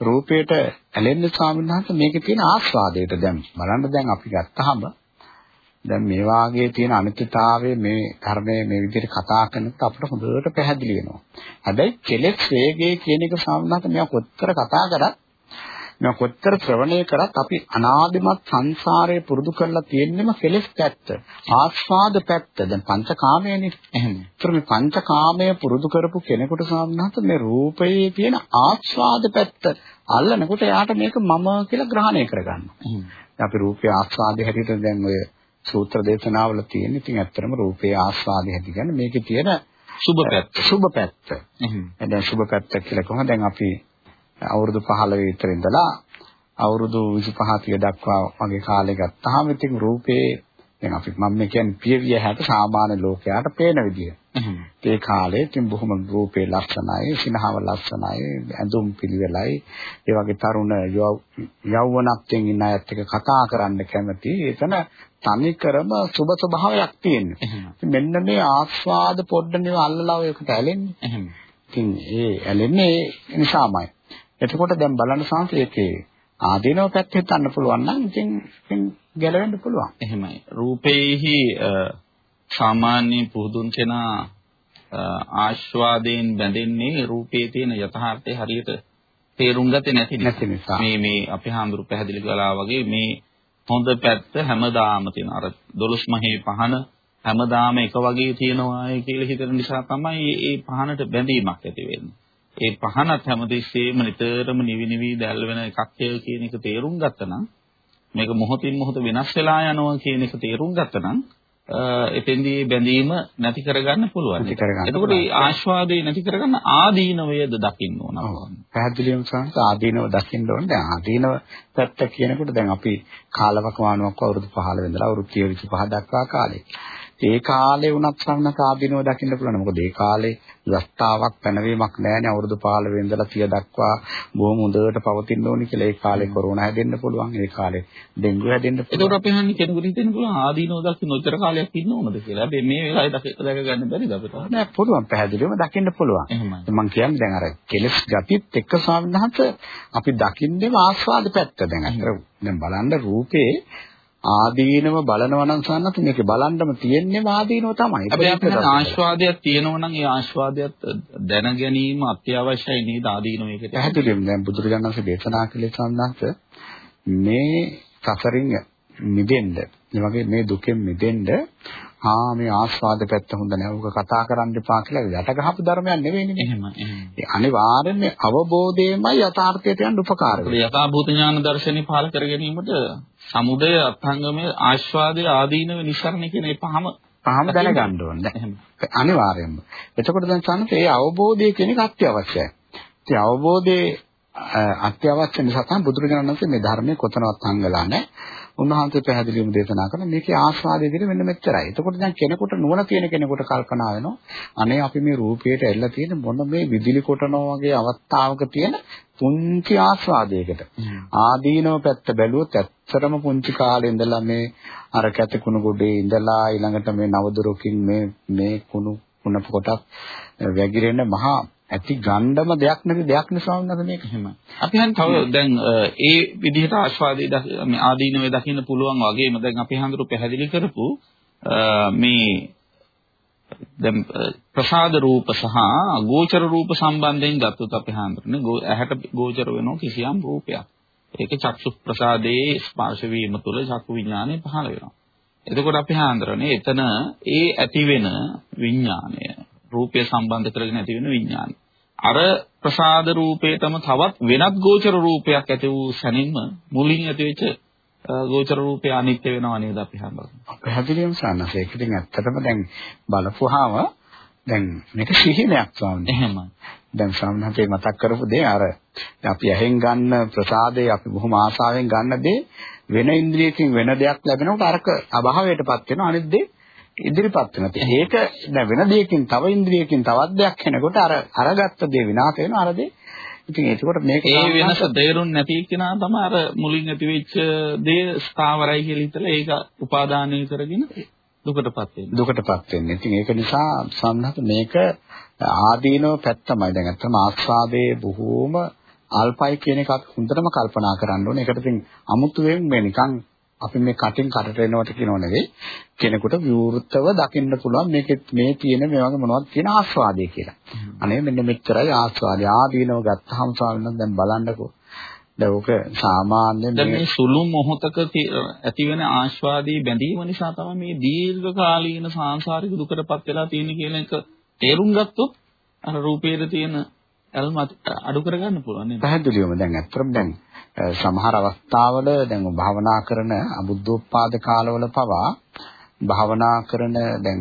රූපයට ඇලෙන්න ස්වාමීන් වහන්සේ මේකේ තියෙන ආස්වාදයට දැන් බලන්න දැන් අපි ගත්තාම දැන් මේ වාගේ තියෙන අනිත්‍යතාවය මේ ධර්මයේ මේ විදිහට කතා කරනකොට අපිට හොඳට පැහැදිලි වෙනවා. හැබැයි කෙලෙස් වේගය කියන එක සාමාන්‍යයෙන් මෙයා කොච්චර කතා කරත් මේ කොච්චර ශ්‍රවණය කරත් අපි අනාදිමත් සංසාරයේ පුරුදු කරලා තියෙන්නම කෙලෙස් පැත්ත. ආස්වාද පැත්ත. දැන් පංචකාමයනේ. එහෙම. ඒතර මේ පංචකාමය පුරුදු කරපු කෙනෙකුට සාමනහත මේ රූපයේ තියෙන ආස්වාද පැත්ත අල්ලනකොට එයාට මේක මම කියලා ග්‍රහණය කරගන්නවා. අපි රූපයේ ආස්වාදයේ හැටියට දැන් ඔය සූත්‍ර දේශනාවල තියෙන. ඉතින් ඇත්තටම රූපයේ ආස්වාදයේ හැටි කියන්නේ මේකේ තියෙන සුබ පැත්ත. සුබ පැත්ත. එහෙනම් දැන් සුබ පැත්ත කියලා කොහොමද දැන් අපි අවුරුදු 15 විතර ඉඳලා අවුරුදු 25 30 දක්වා වගේ කාලේ ගත්තාම ඉතින් රූපේ දැන් අපි මම කියන්නේ පියවිය හැට සාමාන්‍ය ලෝකයාට පේන විදිය. ඒ කාලේ ඉතින් බොහොම රූපේ ලස්සනයි, සිනහව ලස්සනයි, ඇඳුම් පිළිවෙලයි, ඒ වගේ තරුණ යෞවනත්වයෙන් ඉන්න අයත් එක්ක කතා කරන්න කැමති. එතන තනිකරම සුබ ස්වභාවයක් තියෙනවා. මෙන්න මේ ආස්වාද පොඩ්ඩනේ අල්ලලා ඔයකට ඇලෙන්නේ. ඉතින් ඒ ඇලෙන්නේ නිසාමයි. එතකොට දැන් බලන්න සංස ඒකේ ආදීනව පැත්ත හිතන්න පුළුවන් නම් ඉතින් ඉතින් ගැලවෙන්න පුළුවන්. එහෙමයි. රූපේහි සාමාන්‍ය පුදුන් කෙනා ආස්වාදයෙන් බැඳෙන්නේ රූපයේ තියෙන යථාර්ථය හරියට තේරුම් ගත්තේ නැති නිසා. මේ මේ අපේ හාමුදුරු පැහැදිලි කළා වගේ මේ හොඳ පැත්ත හැමදාම තියෙන අර දොළොස් මහේ පහන හැමදාම එක වගේ තියෙනවායි කියලා හිතන නිසා තමයි මේ පහනට බැඳීමක් ඇති වෙන්නේ. ඒ පහනත් හැමදෙස්සෙම නිතරම නිවි නිවි දැල් වෙන එකක් කියන එක තේරුම් ගත්තනම් මේක මොහොතින් මොහොත වෙනස් වෙලා යනවා කියන එක තේරුම් ගත්තනම් එතෙන්දී බැඳීම නැති කරගන්න පුළුවන්. එතකොට මේ ආස්වාදේ නැති කරගන්න ආදීනවයද දකින්න ඕන. පැහැදිලිවම සංස ආදීනව දකින්න ඕනේ. දැන් ආදීනව පැත්ත කියනකොට දැන් අපි කාලවකවානුවක් අවුරුදු 15 ඉඳලා අවුරුදු 35 දක්වා කාලේ. ඒ කාලේ වුණත් සම්නක ආදීනව දකින්න පුළුවන්. මොකද ඒ කාලේ රස්තාවක් පැනවීමක් නැහැනේ අවුරුදු 15 ඉඳලා 30 දක්වා බොහොම හොඳට පවතින්න ඕනි කියලා ඒ කාලේ කොරෝනා හැදෙන්න පුළුවන්. ඒ කාලේ ඩෙන්ගු හැදෙන්න පුළුවන්. ඒකට අපි හන්නේ කෙනෙකුට හිතෙන්න පුළුවන් ආදීනව දකින්න උත්තර කාලයක් ඉන්න ඕනද කියලා. හැබැයි මේ වෙලාවේ දැක දැක ගන්න බැරිද අපිට? නෑ පුළුවන්. පැහැදිලිවම දකින්න පුළුවන්. මම කියන්නේ දැන් අර කෙලස් ගතිත් එක්ක ස්වාමීන් වහන්සේ අපි දකින්නේම ආස්වාද පැත්ත. දැන් අර දැන් බලන්න රූපේ ආදීනව බලනවා නම් සන්නත් මේකේ බලන්නම තියෙන්නේ ආදීනව තමයි. හැබැයි අපිට ආස්වාදයක් තියෙනවා නම් ඒ ආස්වාදයක් දැන ගැනීම අත්‍යවශ්‍යයි නේද ආදීනව ඒකට. පැහැදිලිවම දැන් බුදුරජාණන් වහන්සේ දේශනා කළේ සන්නත් මේ සසරින් මිදෙන්න, මේ වගේ මේ දුකෙන් මිදෙන්න ආ මේ ආස්වාද පැත්ත හොඳ නැහැ. උක කතා කරන්න එපා කියලා යට ගහපු ධර්මයක් නෙවෙයිනේ. එහෙම එහෙම. ඒ අනිවාර්යෙන්ම අවබෝධයමයි යථාර්ථයට යන්න උපකාර වෙන්නේ. යථාභූත ඥාන දර්ශනේ පහල කර ගැනීමට සමුදය අත්ංගමයේ ආස්වාදයේ ආදීනව නිසරණ කියන මේ පහම පහම දැනගන්න ඕනේ. අනිවාර්යයෙන්ම. එතකොට දැන් සම්මත ඒ අවබෝධය කියන එක අත්‍යවශ්‍යයි. ඒ අවබෝධයේ අත්‍යවශ්‍ය නිසා තමයි බුදුරජාණන් වහන්සේ මේ ධර්මයේ කොතනවත් හංගලා නැහැ. උන්වහන්සේ පැහැදිලිවම දේශනා කරන මේකේ ආස්වාදයේ දින මෙන්න මෙච්චරයි. එතකොට දැන් කෙනෙකුට නුවණ තියෙන කෙනෙකුට කල්පනා වෙනවා අනේ අපි මේ රූපයට ඇල්ලලා තියෙන මොන මේ විදුලි කොටනවා වගේ අවස්ථාවක තියෙන පුංචි ආස්වාදයකට. ආදීනව පැත්ත බැලුවොත් ඇත්තටම පුංචි කාලේ ඉඳලා මේ අර කැතකුණු ගොඩේ ඉඳලා ඊළඟට මේ නවදොරකින් මේ මේ කුණු කුණප කොටක් වැగిරෙන මහා ඇති ගණ්ඩම දෙයක් නැති දෙයක් නිසා වුණාද මේක එහෙම. අපි හන් තව දැන් ඒ විදිහට ආස්වාදයේ මේ ආදීනවේ දකින්න පුළුවන් වගේම දැන් අපි හඳුරු පැහැදිලි කරපු මේ දැන් ප්‍රසාද රූප සහ ගෝචර රූප සම්බන්ධයෙන් ගත්තොත් අපි හඳුරන්නේ ඇහැට ගෝචර වෙන කිසියම් රූපයක්. ඒක චක්සු ප්‍රසාදයේ ස්පර්ශ වීම තුළ චක්කු විඥානය පහළ වෙනවා. එතකොට අපි හඳුරන්නේ එතන ඒ ඇති වෙන විඥානය රූපය සම්බන්ධ කරගෙන ඇති වෙන විඥානය. අර ප්‍රසාද රූපේටම තවත් වෙනත් ගෝචර රූපයක් ඇති වූ සැනින්ම මුලින් ඇතිවෙච්ච ගෝචර රූපය අනිත්‍ය වෙනව නේද අපි හඳුනන්නේ. පැහැදිලිවම සන්නස. ඒක ඉතින් ඇත්තටම දැන් බලපුවාම දැන් මේක සිහිනයක් ස්වාමීනි. එහෙමයි. දැන් ස්වාමීන් මතක් කරපු දේ අර අපි ඇහෙන් ගන්න ප්‍රසාදේ අපි බොහොම ආසාවෙන් ගන්න දේ වෙන ඉන්ද්‍රියකින් වෙන දෙයක් ලැබෙනකොට අරක අභාවයටපත් වෙනවා අනිත් දේ ඉදිරිපත් වෙනවා. ඒක දැන් වෙන දෙයකින් තව ඉන්ද්‍රියකින් තවත් දෙයක් වෙනකොට අර අරගත්ත දේ විනාශ වෙනවා අර දේ. ඉතින් ඒකකොට මේක ඒ වෙනස තේරුම් නැති කෙනා තමයි අර මුලින් ඇති වෙච්ච දේ ස්ථාවරයි කියලා හිතලා ඒක උපාදානය කරගෙන දුකටපත් වෙන්නේ. දුකටපත් වෙන්නේ. ඉතින් ඒක නිසා සම්හත මේක ආදීනව පැත්තමයි. දැන් අත්තම ආස්වාදයේ බොහෝම අල්පයි කියන එක හොඳටම කල්පනා කරන්න ඕනේ. ඒකට ඉතින් අමුතුවෙන් මේ නිකන් අපි මේ කටින් කටට එනවට කියනව නෙවෙයි කෙනෙකුට විවෘතව දකින්න පුළුවන් මේකේ මේ තියෙන මේ වගේ මොනවද කියන ආස්වාදය කියලා. අනේ මෙන්න මෙච්චරයි ආස්වාදය. ආදීනව ගත්තාම ස්වාමීන් දැන් බලන්නකෝ. දැන් ඕක සාමාන්‍ය දැන් මේ සුළු මොහොතක ඇති වෙන ආස්වාදී බැඳීම නිසා තමයි මේ දීර්ඝ කාලීන සාංශාරික දුකටපත් වෙලා තියෙන්නේ කියන එක තේරුම් ගත්තොත් අර රූපයේ තියෙන ඇල්ම අඩු කරගන්න පුළුවන් නේද? පැහැදිලිවම දැන් අත්‍තරම් දැන් සමහර අවස්ථාවල දැන් භාවනා කරන අබුද්ධෝත්පාද කාලවල පවා භාවනා කරන දැන්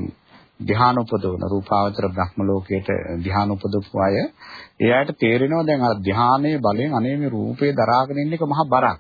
ධ්‍යාන උපදවන රූපාවචර බ්‍රහ්ම ලෝකයට ධ්‍යාන උපදවපු අය එයාට තේරෙනවා දැන් අර ධ්‍යානයේ බලයෙන් අනේ මේ රූපේ දරාගෙන ඉන්න එක මහා බරක්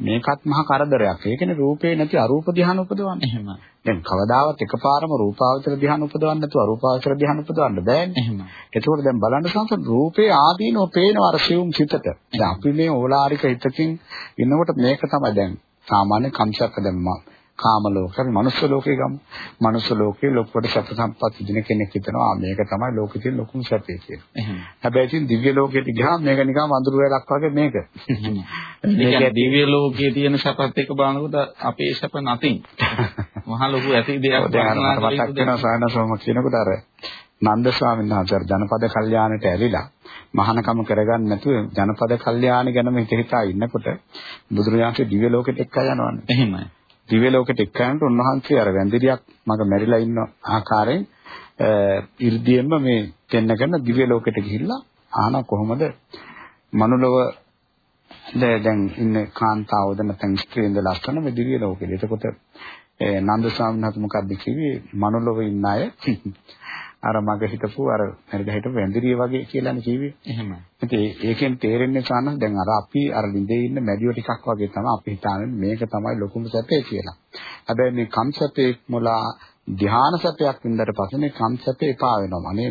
මේකත් මහා කරදරයක්. ඒකනේ රූපේ නැති අරූප ධ්‍යාන උපදවන්නේ. එහෙම. දැන් කවදාවත් එකපාරම රූපාවචර ධ්‍යාන උපදවන්න නැතුව අරූපාවචර ධ්‍යාන උපදවන්න බෑනේ. එහෙම. ඒකෝට දැන් බලන්න සංසම් රූපේ ආදීනෝ පේනවා අර සියුම් සිතට. දැන් අපි මේ ඕලාරික හිතකින් ඉන්නකොට මේක තමයි දැන් සාමාන්‍ය කම්සක්ක දැම්මා. කාම ලෝකේ මනුස්ස ලෝකේ ගමු. මනුස්ස ලෝකේ ලොක්කොට සැප සම්පත් විඳින කෙනෙක් හිතනවා මේක තමයි ලෝකෙ තියෙන ලොකුම සැපේ කියලා. හැබැයි ඉතින් දිව්‍ය ලෝකෙට ගියාම මේක නිකන් වඳුරු වැලක් වගේ මේක. මේක දිව්‍ය ලෝකයේ තියෙන සැපත් එක්ක බලනකොට අපේ සැප නැතිනම් මහා ලොකු ඇති දෙයක් දැන් අර මට මතක් වෙනවා සායනසෝම කියනකොට අර නන්ද ස්වාමීන් වහන්සේ ජනපද කල්යාණයට ඇවිලා මහානකම කරගන්න නැතුව ජනපද කල්යාණ ගැනම හිත හිතා ඉන්නකොට බුදුරජාණන්සේ දිව්‍ය ලෝකෙට එක්ක යනවනේ. එහෙමයි. දිව්‍ය ලෝකෙට එක්ක යනකොට උන්වහන්සේ අර වැඳිරියක් මග මැරිලා ඉන්න ආකාරයෙන් ඉර්ධියෙන්ම මේ දෙන්න කරන දිව්‍ය ලෝකෙට ගිහිල්ලා ආන කොහොමද මනුලව දැන් ඉන්න කාන්තාවද නැත්නම් ස්ත්‍රීන්ද ලස්සන මේ දිව්‍ය ලෝකෙද. එතකොට නන්ද ස්වාමීන් වහන්සේ මොකක්ද කිව්වේ? මනුලව ඉන්න අය <laughs> අර මග හිටපු අර මැරිලා හිටපු වැඳිරිය වගේ කියලානේ කිව්වේ. එහෙමයි. ඉතින් ඒකෙන් තේරෙන්නේ සානස් දැන් අර අපි අර ළිඳේ ඉන්න මැඩියෝ ටිකක් වගේ තමයි අපි හිතාන්නේ මේක තමයි ලොකුම සැපේ කියලා. හැබැයි මේ කම් සැපේ මොලා ධ්‍යාන සැපයක් වින්දට පස්සේ මේ කම් සැපේ එපා වෙනවා. අනේ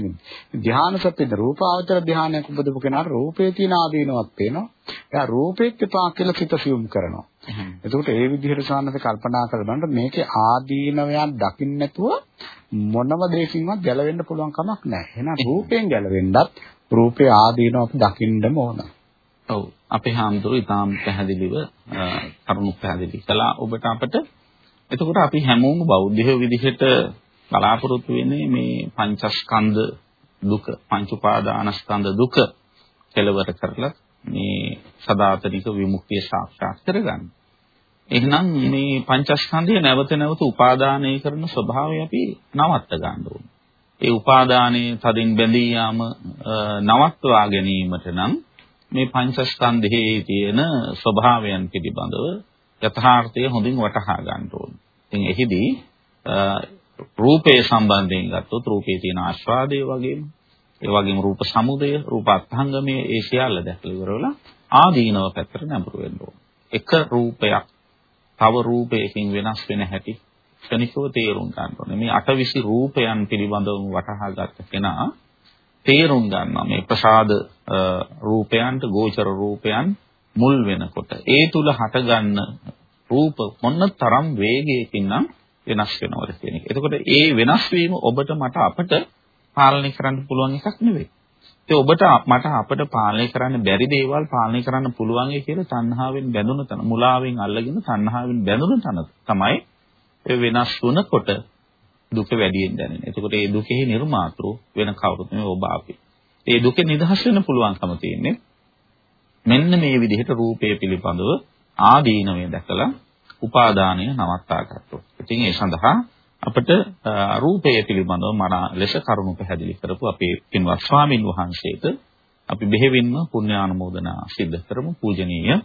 ධ්‍යාන සැපේ රූපාවචර ධ්‍යානයක් උපදවපු කෙනාට රූපේ තියෙන ආදීනවත් පේනවා. එයා රූපෙත් එපා කියලා සිත සියුම් කරනවා. එතකොට ඒ විදිහට සානස කල්පනා කරනකොට මේකේ ආදීනවයන් දකින්න නැතුව මොනම දෙයකින්වත් ගැලවෙන්න පුළුවන් කමක් නැහැ. එහෙනම් රූපයෙන් ගැලවෙන්නත් රූපේ ආදීනව අපි දකින්නම ඕන. ඔව්. අපේ හාමුදුරු ඉතාම පැහැදිලිව කරුණු පැහැදිලි කළා ඔබට අපට. එතකොට අපි හැමෝම බෞද්ධයෝ විදිහට බලාපොරොත්තු වෙන්නේ මේ පංචස්කන්ධ දුක, පංච උපාදානස්කන්ධ දුක කෙලවර කරලා මේ සදාතනික විමුක්තිය සාක්ෂාත් කරගන්න. එහෙනම් මේ පංචස්කන්ධය නැවත නැවත උපාදානය කරන ස්වභාවය අපි නවත්ත ගන්න ඕනේ. ඒ උපාදානයේ තදින් බැඳී යාම නවත්වා ගැනීමට නම් මේ පංචස්කන්ධයේ තියෙන ස්වභාවයන් පිළිබඳව යථාර්ථය හොඳින් වටහා ගන්න ඕනේ. ඉතින් එහිදී රූපේ සම්බන්ධයෙන් ගත්තොත් රූපේ තියෙන ආස්වාදය වගේම ඒ වගේම රූප සමුදය, රූප අත්ංගමයේ ඒ සියල්ල දැක්ලා ඉවරවලා ආදීනව පැත්තට නැඹුරු වෙන්න ඕනේ. එක රූපයක් තව රූපයකින් වෙනස් වෙන හැටි ක්ෂණිකව තේරුම් ගන්න ඕනේ. මේ අටවිසි රූපයන් පිළිබඳව වටහා ගත්ත කෙනා තේරුම් ගන්නවා මේ ප්‍රසාද රූපයන්ට ගෝචර රූපයන් මුල් වෙනකොට ඒ තුල හටගන්න රූප මොන තරම් වේගයකින් නම් වෙනස් වෙනවද කියන එක. එතකොට ඒ වෙනස් වීම ඔබට මට අපට පාලනය කරන්න පුළුවන් එකක් නෙවෙයි. ඒ ඔබට මට අපට පාලනය කරන්න බැරි දේවල් පාලනය කරන්න පුළුවන් කියලා තණ්හාවෙන් බැඳුන තන මුලාවෙන් අල්ලගෙන තණ්හාවෙන් බැඳුන තන තමයි ඒ වෙනස් වුණකොට දුක වැඩියෙන් දැනෙන්නේ. එතකොට මේ දුකෙහි නිර්මාතෘ වෙන කවුරුත් නෙවෙයි ඔබ අපි. ඒ දුකෙන් නිදහස් වෙන්න පුළුවන්කම තියෙන්නේ මෙන්න මේ විදිහට රූපය පිළිබඳව ආදීනවය දැකලා උපාදානය නවත්තා ගත්තොත්. ඉතින් ඒ සඳහා අපිට රූපය පිළිබඳව මන ලෙස කරුණු පැහැදිලි කරපු අපේ පින්වත් ස්වාමින් වහන්සේට අපි බෙහෙවින්ම පුණ්‍යානුමෝදනා සිද්ධ කරමු. පූජනීය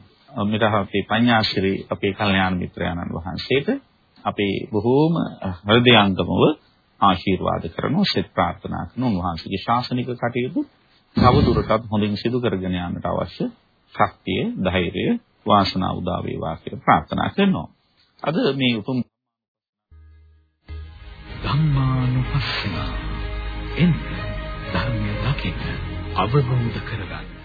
මෙතහ අපේ පඤ්ඤාශ්‍රී අපේ කල්යාණ මිත්‍රයාණන් වහන්සේට අපේ බොහෝම හෘදයාංගමව ආශිර්වාද කරනවා. සෙත් ප්‍රාර්ථනා කරන උන්වහන්සේගේ ශාසනික කටයුතු තවදුරටත් හොඳින් සිදු කරගෙන යාමට අවශ්‍ය ශක්තිය ධෛර්යය වාසනාව උදා වේවා කියලා ප්‍රාර්ථනා කරනවා. අද මේ උතුම් ධම්මානුපස්සන එන්න ධර්මය දකින්න අවබෝධ කරගන්න.